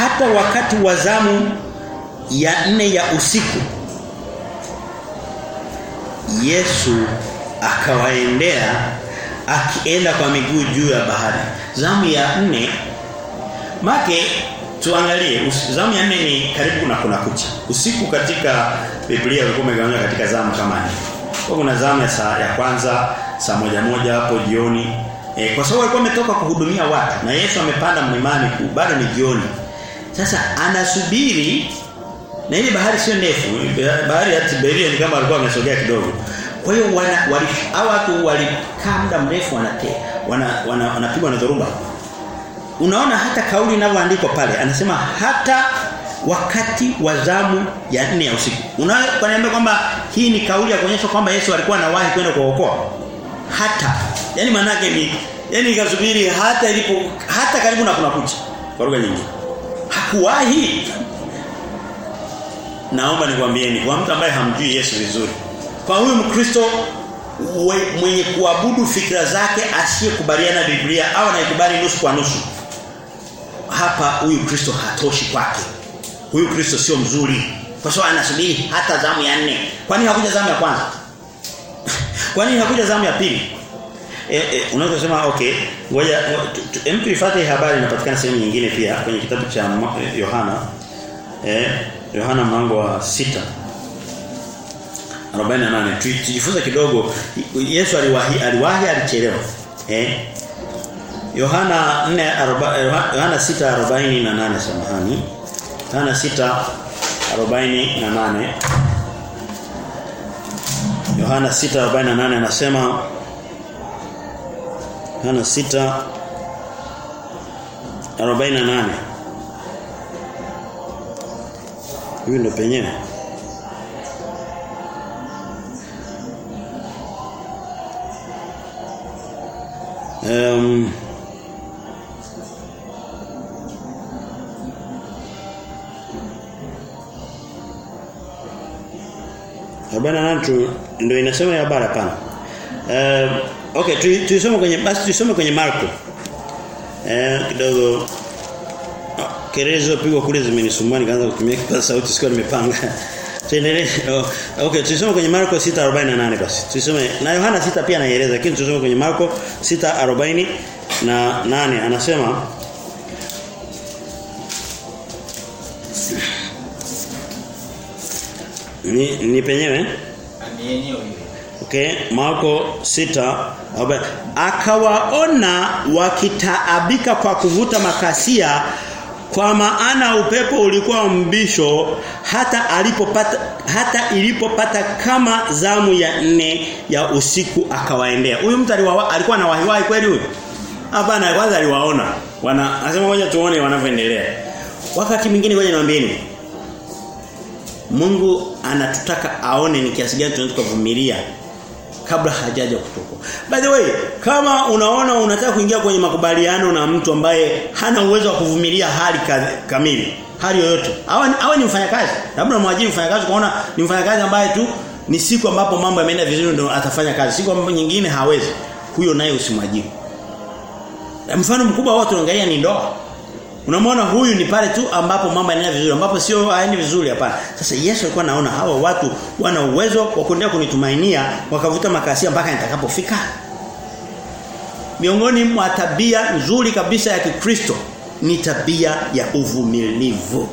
Hata wakati wa zamu ya nne ya usiku Yesu akawaendea akienda kwa miguu juu ya bahari. Zamu ya nne make tuangalie zamu ya nne ni karibu na kuna kucha. Usiku katika Biblia ulikuwa katika zamu kama hii. Kwa kuna zamu ya saa ya kwanza, saa moja moja hapo jioni. E, kwa sababu alikuwa ametoka kuhudumia watu na Yesu amepanda mlimani bado ni jioni. Sasa anasubiri na ile bahari sio ndefu. Bahari ya Tiberia ni kama alikuwa amesogea kidogo. Kwa hiyo wana wali watu walikaa muda mrefu wanate wana wanapigwa wana, wana na dhoruba. Unaona hata kauli inavyoandikwa pale anasema hata wakati wa zamu ya nne ya usiku. Unaniambia kwamba hii ni kauli ya kuonyesha kwamba Yesu alikuwa anawahi kwenda kuokoa. Hata yani maana yake ni yani ikasubiri hata ilipo hata karibu na kunakucha. Kwa lugha nyingine. Hakuwahi Naomba nikwambieni kwa mtu ambaye hamjui Yesu vizuri. Kwa huyu Mkristo mwenye kuabudu fikra zake asiyekubaliana Biblia au anaikubali nusu kwa nusu. Hapa huyu Kristo hatoshi kwake. Huyu Kristo sio mzuri. Kwa sababu anasubiri hata zamu ya nne. Kwani hakuja zamu ya kwanza? Kwa nini hakuja zamu ya pili? Eh, e, unaweza kusema okay, ngoja hem tuifuate habari inapatikana sehemu nyingine pia kwenye kitabu cha Yohana. Eh Yohana mlango wa sita 48 tujifunze kidogo. Yesu aliwahi aliwahi alichelewa eh? Yohana 4 Yohana 6:48 samahani. Yohana 6:48 Yohana 6:48 anasema Yohana 6:48 Huyu ndo penyewe. Um, Habana natu ndio inasema ya bara pana. Uh, okay tuisome kwenye basi tuisome kwenye Marko. Eh kidogo kerezo pigwa kule zimenisumbua nikaanza kutumia kipaza sauti sikuwa nimepanga. Tuendelee. Oh, okay, tuisome kwenye Marko 6:48 basi. Tuisome na Yohana 6 pia anaeleza lakini tuisome kwenye Marko 6:40 na 8 anasema Ni ni penyewe? Ni yenyewe Okay, Marko 6 akawaona wakitaabika kwa kuvuta makasia kwa maana upepo ulikuwa mbisho hata alipopata hata ilipopata kama zamu ya nne ya usiku akawaendea. Huyu mtu alikuwa na wahiwahi kweli huyu? Hapana, kwanza aliwaona. Wana anasema ngoja tuone wanavyoendelea. Wakati mwingine ngoja niwaambieni. Mungu anatutaka aone ni kiasi gani tunaweza kuvumilia kabla hajaja kutuko. By the way, kama unaona unataka kuingia kwenye makubaliano na mtu ambaye hana uwezo wa kuvumilia hali kamili, hali yoyote. Awe awe ni mfanyakazi. Labda mwajiri mfanyakazi kaona ni mfanyakazi ambaye tu ni siku ambapo mambo yameenda vizuri ndio atafanya kazi. Siku ambapo nyingine hawezi. Huyo naye usimwajiri. Mfano mkubwa wao tunaangalia ni ndoa. Unamwona huyu ni pale tu ambapo mambo yanaenda vizuri ambapo sio haendi vizuri hapana. Sasa Yesu alikuwa anaona hawa watu wana uwezo wa kuendelea kunitumainia wakavuta makasia mpaka nitakapofika. Miongoni mwa tabia nzuri kabisa ya Kikristo ni tabia ya uvumilivu.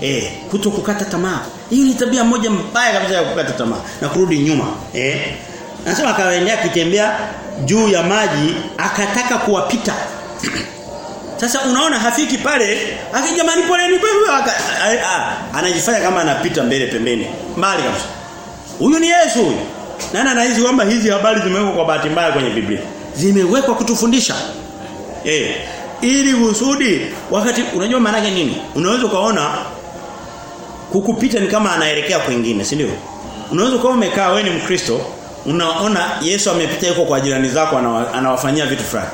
Eh, kuto kukata tamaa. hii ni tabia moja mbaya kabisa ya kukata tamaa na kurudi nyuma. Eh. Nasema akaendelea kitembea juu ya maji akataka kuwapita. Sasa unaona hafiki pale, akijamani poleni anajifanya kama anapita mbele pembeni. Mbali kabisa. Huyu ni Yesu huyu. Nani anahisi kwamba hizi habari zimewekwa kwa bahati mbaya kwenye Biblia? Zimewekwa kutufundisha. Eh, ili usudi wakati unajua maana yake nini? Unaweza ukaona kukupita ni kama anaelekea kwingine, si ndio? Unaweza kuwa umekaa wewe ni Mkristo, unaona Yesu amepita yuko kwa jirani zako anawafanyia vitu fulani.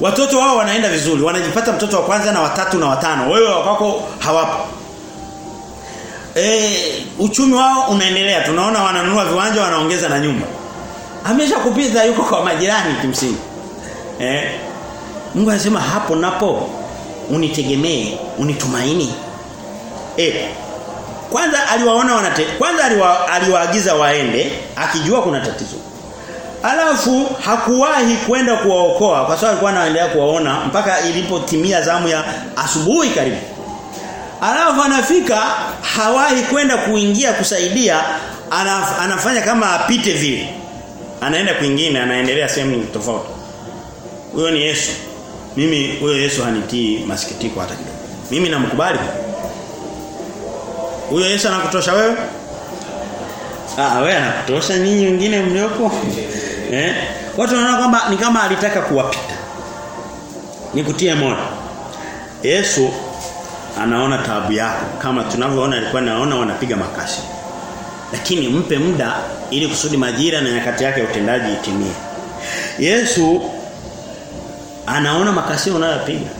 Watoto wao wanaenda vizuri, wanajipata mtoto wa kwanza na watatu na watano. Wewe wako hawapo. E, uchumi wao unaendelea. Tunaona wananunua viwanja, wanaongeza na nyumba. Ameshakupita yuko kwa majirani kimsingi. Eh? Mungu anasema hapo napo unitegemee, unitumaini. Eh. Kwanza aliwaona wanate, kwanza aliwa, aliwaagiza waende akijua kuna tatizo. Alafu hakuwahi kwenda kuwaokoa kwa sababu alikuwa anaendelea kuwaona mpaka ilipotimia zamu ya asubuhi karibu. Alafu anafika hawahi kwenda kuingia kusaidia anaf, anafanya kama apite vile. Anaenda kwingine anaendelea sehemu tofauti. Huyo ni Yesu. Mimi huyo Yesu hanitii masikitiko hata kidogo. Mimi namkubali. Huyo Yesu anakutosha wewe? Ah, wewe anakutosha nyinyi wengine mlioko? Eh? Watu wanaona kwamba ni kama alitaka kuwapita. Nikutie moyo. Yesu anaona taabu yako kama tunavyoona alikuwa anaona wanapiga makasi. Lakini mpe muda ili kusudi majira na nyakati yake ya utendaji itimie. Yesu anaona makasi unayopiga.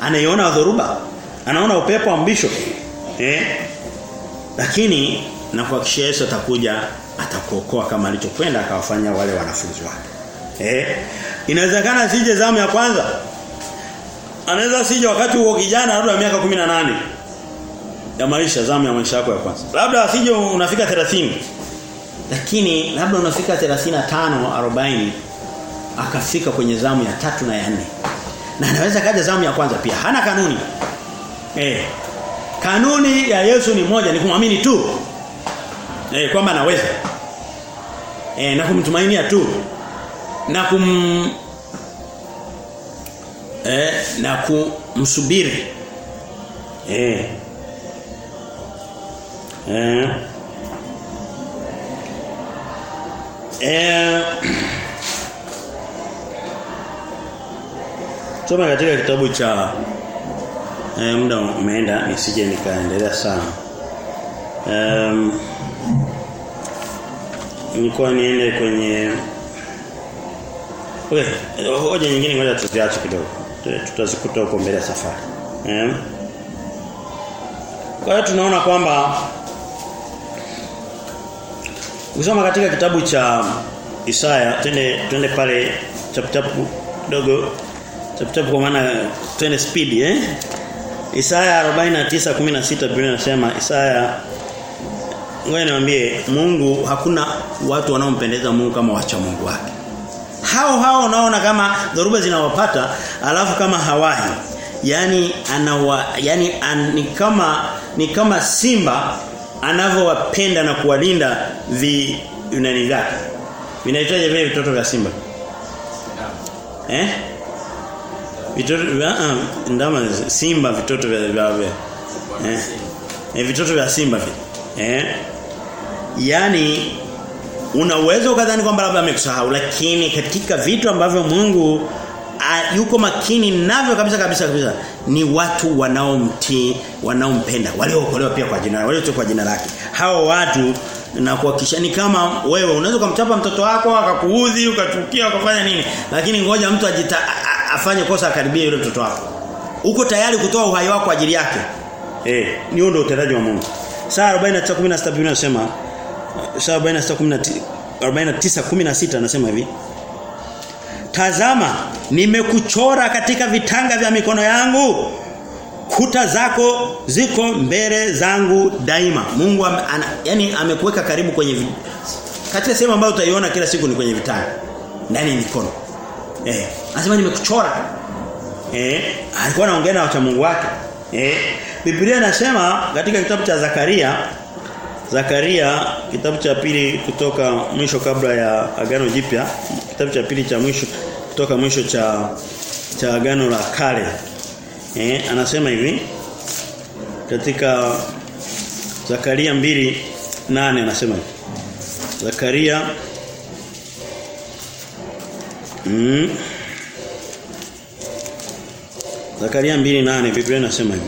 Anaiona dhoruba. Anaona upepo ambisho mbisho. Eh? Lakini na kuhakikisha Yesu atakuja atakuokoa kama alichokwenda akawafanya wale wanafunzi wake. Eh? Inawezekana sije zamu ya kwanza. Anaweza sije wakati huo kijana labda miaka 18 ya maisha zamu ya maisha yako ya kwanza. Labda asije unafika 30. lakini labda unafika 35 40 akafika kwenye zamu ya tatu na ya nne na anaweza kaja zamu ya kwanza pia hana kanuni eh kanuni ya Yesu ni moja ni kumwamini tu eh kwamba anaweza eh na kumtumainia tu. Na kum eh na kumsubiri. Eh. Eh. Eh. Soma katika kitabu cha eh, muda umeenda nisije nikaendelea sana. Um, nilikuwa niende kwenye Okay, hoja nyingine ngoja tuziache kidogo. Tutazikuta huko mbele safari. Eh? Kwa hiyo tunaona kwamba Ukisoma katika kitabu cha Isaya, twende twende pale chapter chap kidogo chap chap kwa maana twende speed eh? Isaya 49:16 Biblia inasema Isaya Ngoja niwaambie Mungu hakuna watu wanaompendeza Mungu kama wacha Mungu wake. Hao hao unaona kama dhoruba zinawapata alafu kama hawahi. Yaani anawa yani an, ni kama ni kama simba anavyowapenda na kuwalinda vi unani vyake. Vinaitwaje vile vitoto vya simba? Eh? Vitoto vya uh, ndama simba vitoto vya vya eh? eh vitoto vya simba vile. Eh? Yaani una uwezo ukadhani kwamba labda amekusahau lakini katika vitu ambavyo Mungu a, yuko makini navyo kabisa kabisa kabisa ni watu wanaomtii wanaompenda waliookolewa pia kwa jina walio kwa jina lake. Hao watu na kuhakikisha ni kama wewe unaweza kumchapa mtoto wako akakuudhi ukachukia ukafanya nini lakini ngoja mtu ajita, afanye kosa akaribia yule mtoto wako. Uko tayari kutoa uhai wako kwa ajili yake? Eh ni ndio utendaji wa Mungu. Saa 40:16 Biblia inasema saa 49:16 anasema hivi. Tazama nimekuchora katika vitanga vya mikono yangu. Kuta zako ziko mbele zangu daima. Mungu am, ana, yani amekuweka karibu kwenye katika sehemu ambayo utaiona kila siku ni kwenye vitanga ndani ya mikono. Eh anasema nimekuchora. Eh alikuwa anaongea na wacha Mungu wake. Eh Biblia inasema katika kitabu cha Zakaria Zakaria kitabu cha pili kutoka mwisho kabla ya agano jipya. Kitabu cha pili cha mwisho kutoka mwisho cha cha agano la kale. Eh anasema hivi katika Zakaria mbili nane anasema hivi. Zakaria mm, Zakaria 2:8 Biblia inasema hivi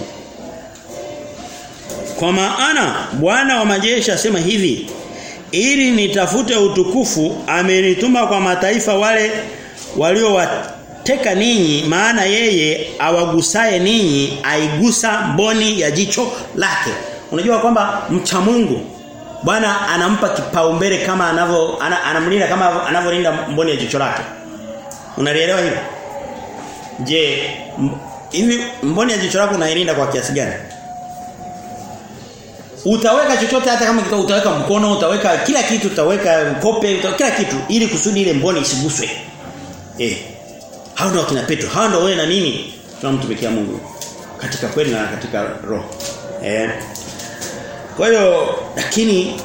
Kwa maana Bwana wa majeshi asema hivi ili nitafute utukufu amenituma kwa mataifa wale waliowateka ninyi maana yeye awagusaye ninyi aigusa mboni ya jicho lake. Unajua kwamba mcha Mungu Bwana anampa kipaumbele kama anavyo anamlinda kama anavyolinda mboni ya jicho lake. Unalielewa hilo? Je hivi mboni ya jicho lako unailinda kwa kiasi gani utaweka chochote hata kama kitao utaweka mkono utaweka kila kitu utaweka kope utaweka kila kitu ili kusudi ile mboni isiguswe. Eh hao ndio kina Petro. Hao ndio wewe na nini tunamtumikia Mungu. Katika kweli na katika roho. Eh. Kwa hiyo lakini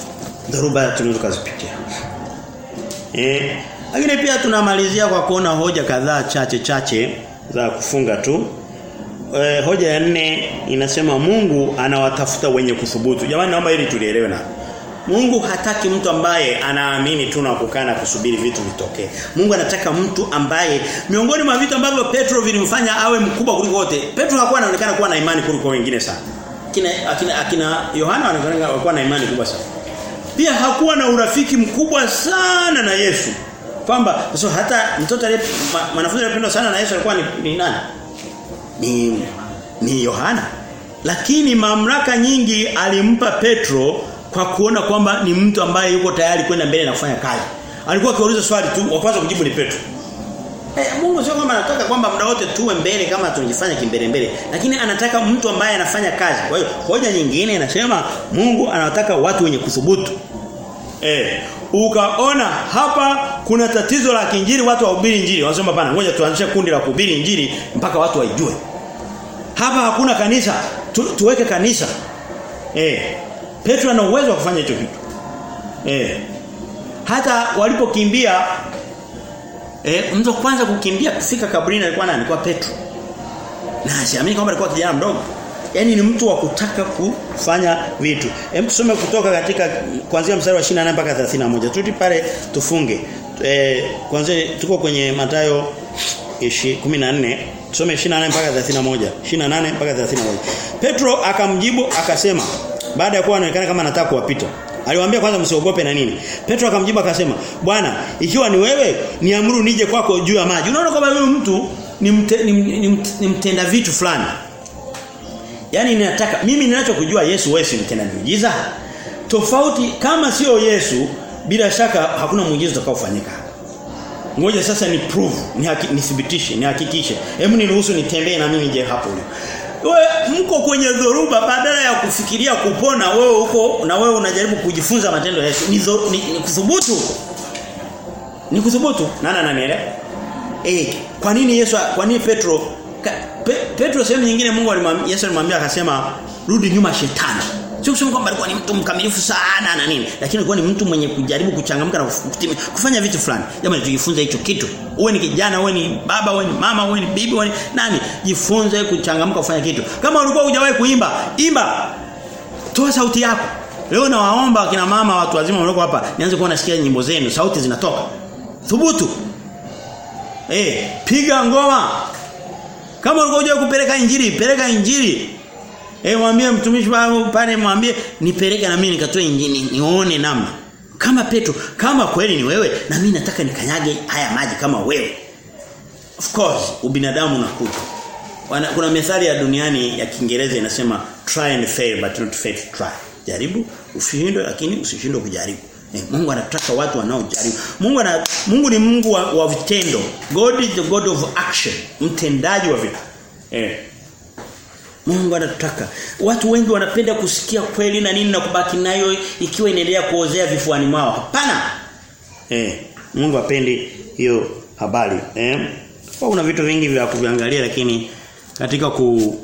dhoruba tunaweza kuzipitia. Eh. Lakini pia tunamalizia kwa kuona hoja kadhaa chache chache za kufunga tu e, hoja ya nne inasema Mungu anawatafuta wenye kuthubutu. Jamani naomba ili tulielewe na. Mungu hataki mtu ambaye anaamini tu na kukaa na kusubiri vitu vitokee. Mungu anataka mtu ambaye miongoni mwa vitu ambavyo Petro vilimfanya awe mkubwa kuliko wote. Petro hakuwa anaonekana kuwa na imani kuliko wengine sana. Akina akina, akina Yohana anaonekana kuwa na imani kubwa sana. Pia hakuwa na urafiki mkubwa sana na Yesu. Kwamba so hata mtoto aliye mwanafunzi aliyependwa sana na Yesu alikuwa ni, ni nani? Ni ni Yohana. Lakini mamlaka nyingi alimpa Petro kwa kuona kwamba ni mtu ambaye yuko tayari kwenda mbele na kufanya kazi. Alikuwa akiuliza swali tu wa kwanza kujibu ni Petro. Eh, Mungu sio kama anataka kwamba muda wote tuwe mbele kama tunajifanya kimbele mbele lakini anataka mtu ambaye anafanya kazi. Kwa hiyo hoja nyingine inasema Mungu anataka watu wenye kuthubutu. Eh ukaona hapa kuna tatizo la kinjili watu wahubiri injili. Wanasema bana ngoja tuanzishe kundi la kuhubiri injili mpaka watu waijue hapa hakuna kanisa tu, tuweke kanisa eh Petro ana uwezo wa kufanya hicho kitu eh hata walipokimbia eh mtu kwanza kukimbia kufika kaburini alikuwa nani alikuwa Petro na siamini kwamba alikuwa kijana mdogo Yaani ni mtu wa kutaka kufanya vitu. Hem tusome kutoka katika kuanzia mstari wa 28 mpaka 31. Tuti pale tufunge. Eh kuanzia tuko kwenye Mathayo 14 tusome 28 mpaka 31. 28 mpaka 31. Petro akamjibu akasema baada ya kuwa anaonekana kama anataka kuwapita. Aliwaambia kwanza msiogope na nini. Petro akamjibu akasema, "Bwana, ikiwa ni wewe, niamuru nije kwako juu ya maji." Unaona kwamba huyu mtu ni, mte, ni, ni, ni, mtenda vitu fulani. yani ninataka mimi ninachokujua Yesu wewe si mtenda miujiza. Tofauti kama sio Yesu bila shaka hakuna muujiza utakaofanyika. Ngoja sasa ni prove, ni haki, nithibitishe, nihakikishe. Hebu niruhusu nitembee na mimi je hapo leo. Wewe mko kwenye dhoruba badala ya kufikiria kupona wewe huko na wewe unajaribu kujifunza matendo ya Yesu. Ni, ni, ni kudhubutu. Ni kuthubutu. Nani ananielewa? Eh, kwa nini Yesu kwa nini Petro Ka, Pe, Petro sehemu nyingine Mungu alimwambia Yesu alimwambia akasema rudi nyuma shetani. Sio kusema kwamba alikuwa ni mtu mkamilifu sana na nini, lakini alikuwa ni mtu mwenye kujaribu kuchangamka na kufanya vitu fulani. Jamani tujifunze hicho kitu. Uwe ni kijana, uwe ni baba, uwe ni mama, uwe ni bibi, uwe ni nani, jifunze kuchangamka kufanya kitu. Kama ulikuwa hujawahi kuimba, imba. Toa sauti yako. Leo nawaomba kina mama watu wazima walioko hapa, nianze kuona nasikia nyimbo zenu, sauti zinatoka. Thubutu. Eh, piga ngoma. Kama ulikuwa hujawahi kupeleka injili, peleka injili. Eh mwambie mtumishi wangu pale mwambie nipeleke na mimi nikatoe injini nione namna. Kama Petro, kama kweli ni wewe na mimi nataka nikanyage haya maji kama wewe. Of course, ubinadamu unakuja. Kuna methali ya duniani ya Kiingereza inasema try and fail but not fail to try. Jaribu, ushindwe lakini usishindwe kujaribu. Eh, Mungu anataka watu wanaojaribu. Mungu ana, Mungu ni Mungu wa, wa vitendo. God is the God of action. Mtendaji wa vitu. Eh. Mungu anatutaka. Watu wengi wanapenda kusikia kweli na nini na kubaki nayo ikiwa inaendelea kuozea vifuani mwao. Hapana. Eh, Mungu apendi hiyo habari. Eh. Kwa kuna vitu vingi vya kuviangalia lakini katika ku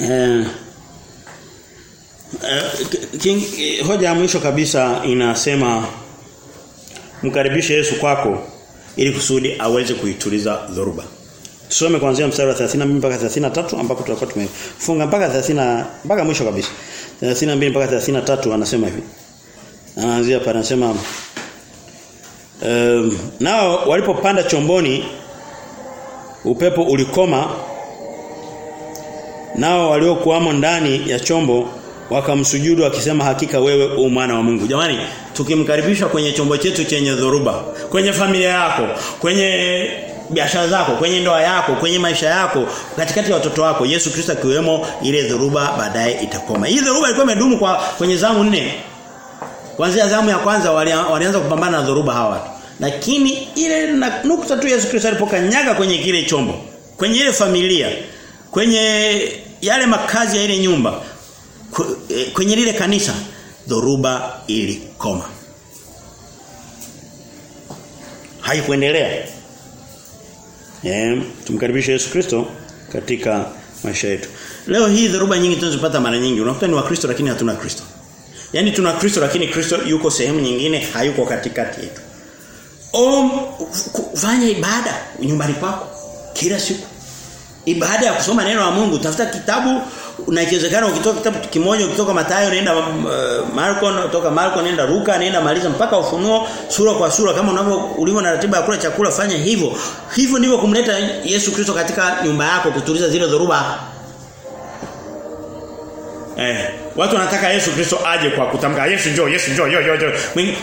eh Uh, king, hoja ya mwisho kabisa inasema mkaribishe Yesu kwako ili kusudi aweze kuituliza dhoruba. Tusome kuanzia mstari wa 32 mpaka 33 ambapo tutakuwa tumefunga mpaka 30 mpaka mwisho kabisa. 32 mpaka 33 anasema hivi. Anaanzia pale anasema um, nao walipopanda chomboni upepo ulikoma nao waliokuwamo ndani ya chombo wakamsujudu wakisema hakika wewe u mwana wa Mungu. Jamani, tukimkaribisha kwenye chombo chetu chenye dhoruba, kwenye familia yako, kwenye biashara zako, kwenye ndoa yako, kwenye maisha yako, katikati ya watoto wako, Yesu Kristo akiwemo, ile dhoruba baadaye itakoma. Hii dhoruba ilikuwa imedumu kwa kwenye zamu nne. Kuanzia zamu ya kwanza walianza kupambana na dhoruba hawa watu. Lakini ile nukta tu Yesu Kristo alipokanyaga kwenye kile chombo, kwenye ile familia, kwenye yale makazi ya ile nyumba, kwenye lile kanisa dhoruba ilikoma. Haikuendelea. Eh, tumkaribishe Yesu Kristo katika maisha yetu. Leo hii dharuba nyingi tunazopata mara nyingi unakuta ni wakristo lakini hatuna Kristo. Yaani tuna Kristo lakini Kristo yuko sehemu nyingine hayuko katikati yetu. Om fanya ibada nyumbani kwako kila siku. Ibada ya kusoma neno la Mungu, tafuta kitabu na ikiwezekana ukitoka kitabu kimoja ukitoka Mathayo nenda uh, Marko kutoka Marko nenda Luka nenda maliza mpaka ufunuo sura kwa sura kama unavyo ulivyo na ratiba ya kula chakula fanya hivyo. Hivyo ndivyo kumleta Yesu Kristo katika nyumba yako kutuliza zile dhoruba. Eh, watu wanataka Yesu Kristo aje kwa kutamka Yesu njoo, Yesu njoo, yo yo yo.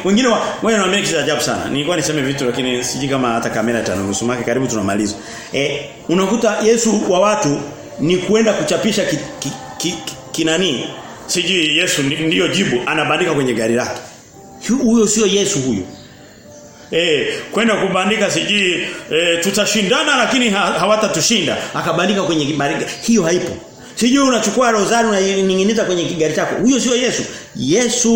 Wengine wao wanaamini kitu ajabu sana. Nilikuwa niseme vitu lakini siji kama hata kamera itanusu make karibu tunamaliza. Eh, unakuta Yesu wa watu ni kwenda kuchapisha ki, ki, ki, ki, kinani siji Yesu ndiyo jibu anabandika kwenye gari lake. Huyo sio Yesu huyo. Eh, kwenda kubandika sijui e, tutashindana lakini ha, hawatatushinda. Akabandika kwenye kibarika. Hiyo haipo. Sijui unachukua rozari unaning'iniza kwenye kigari chako. Huyo sio Yesu. Yesu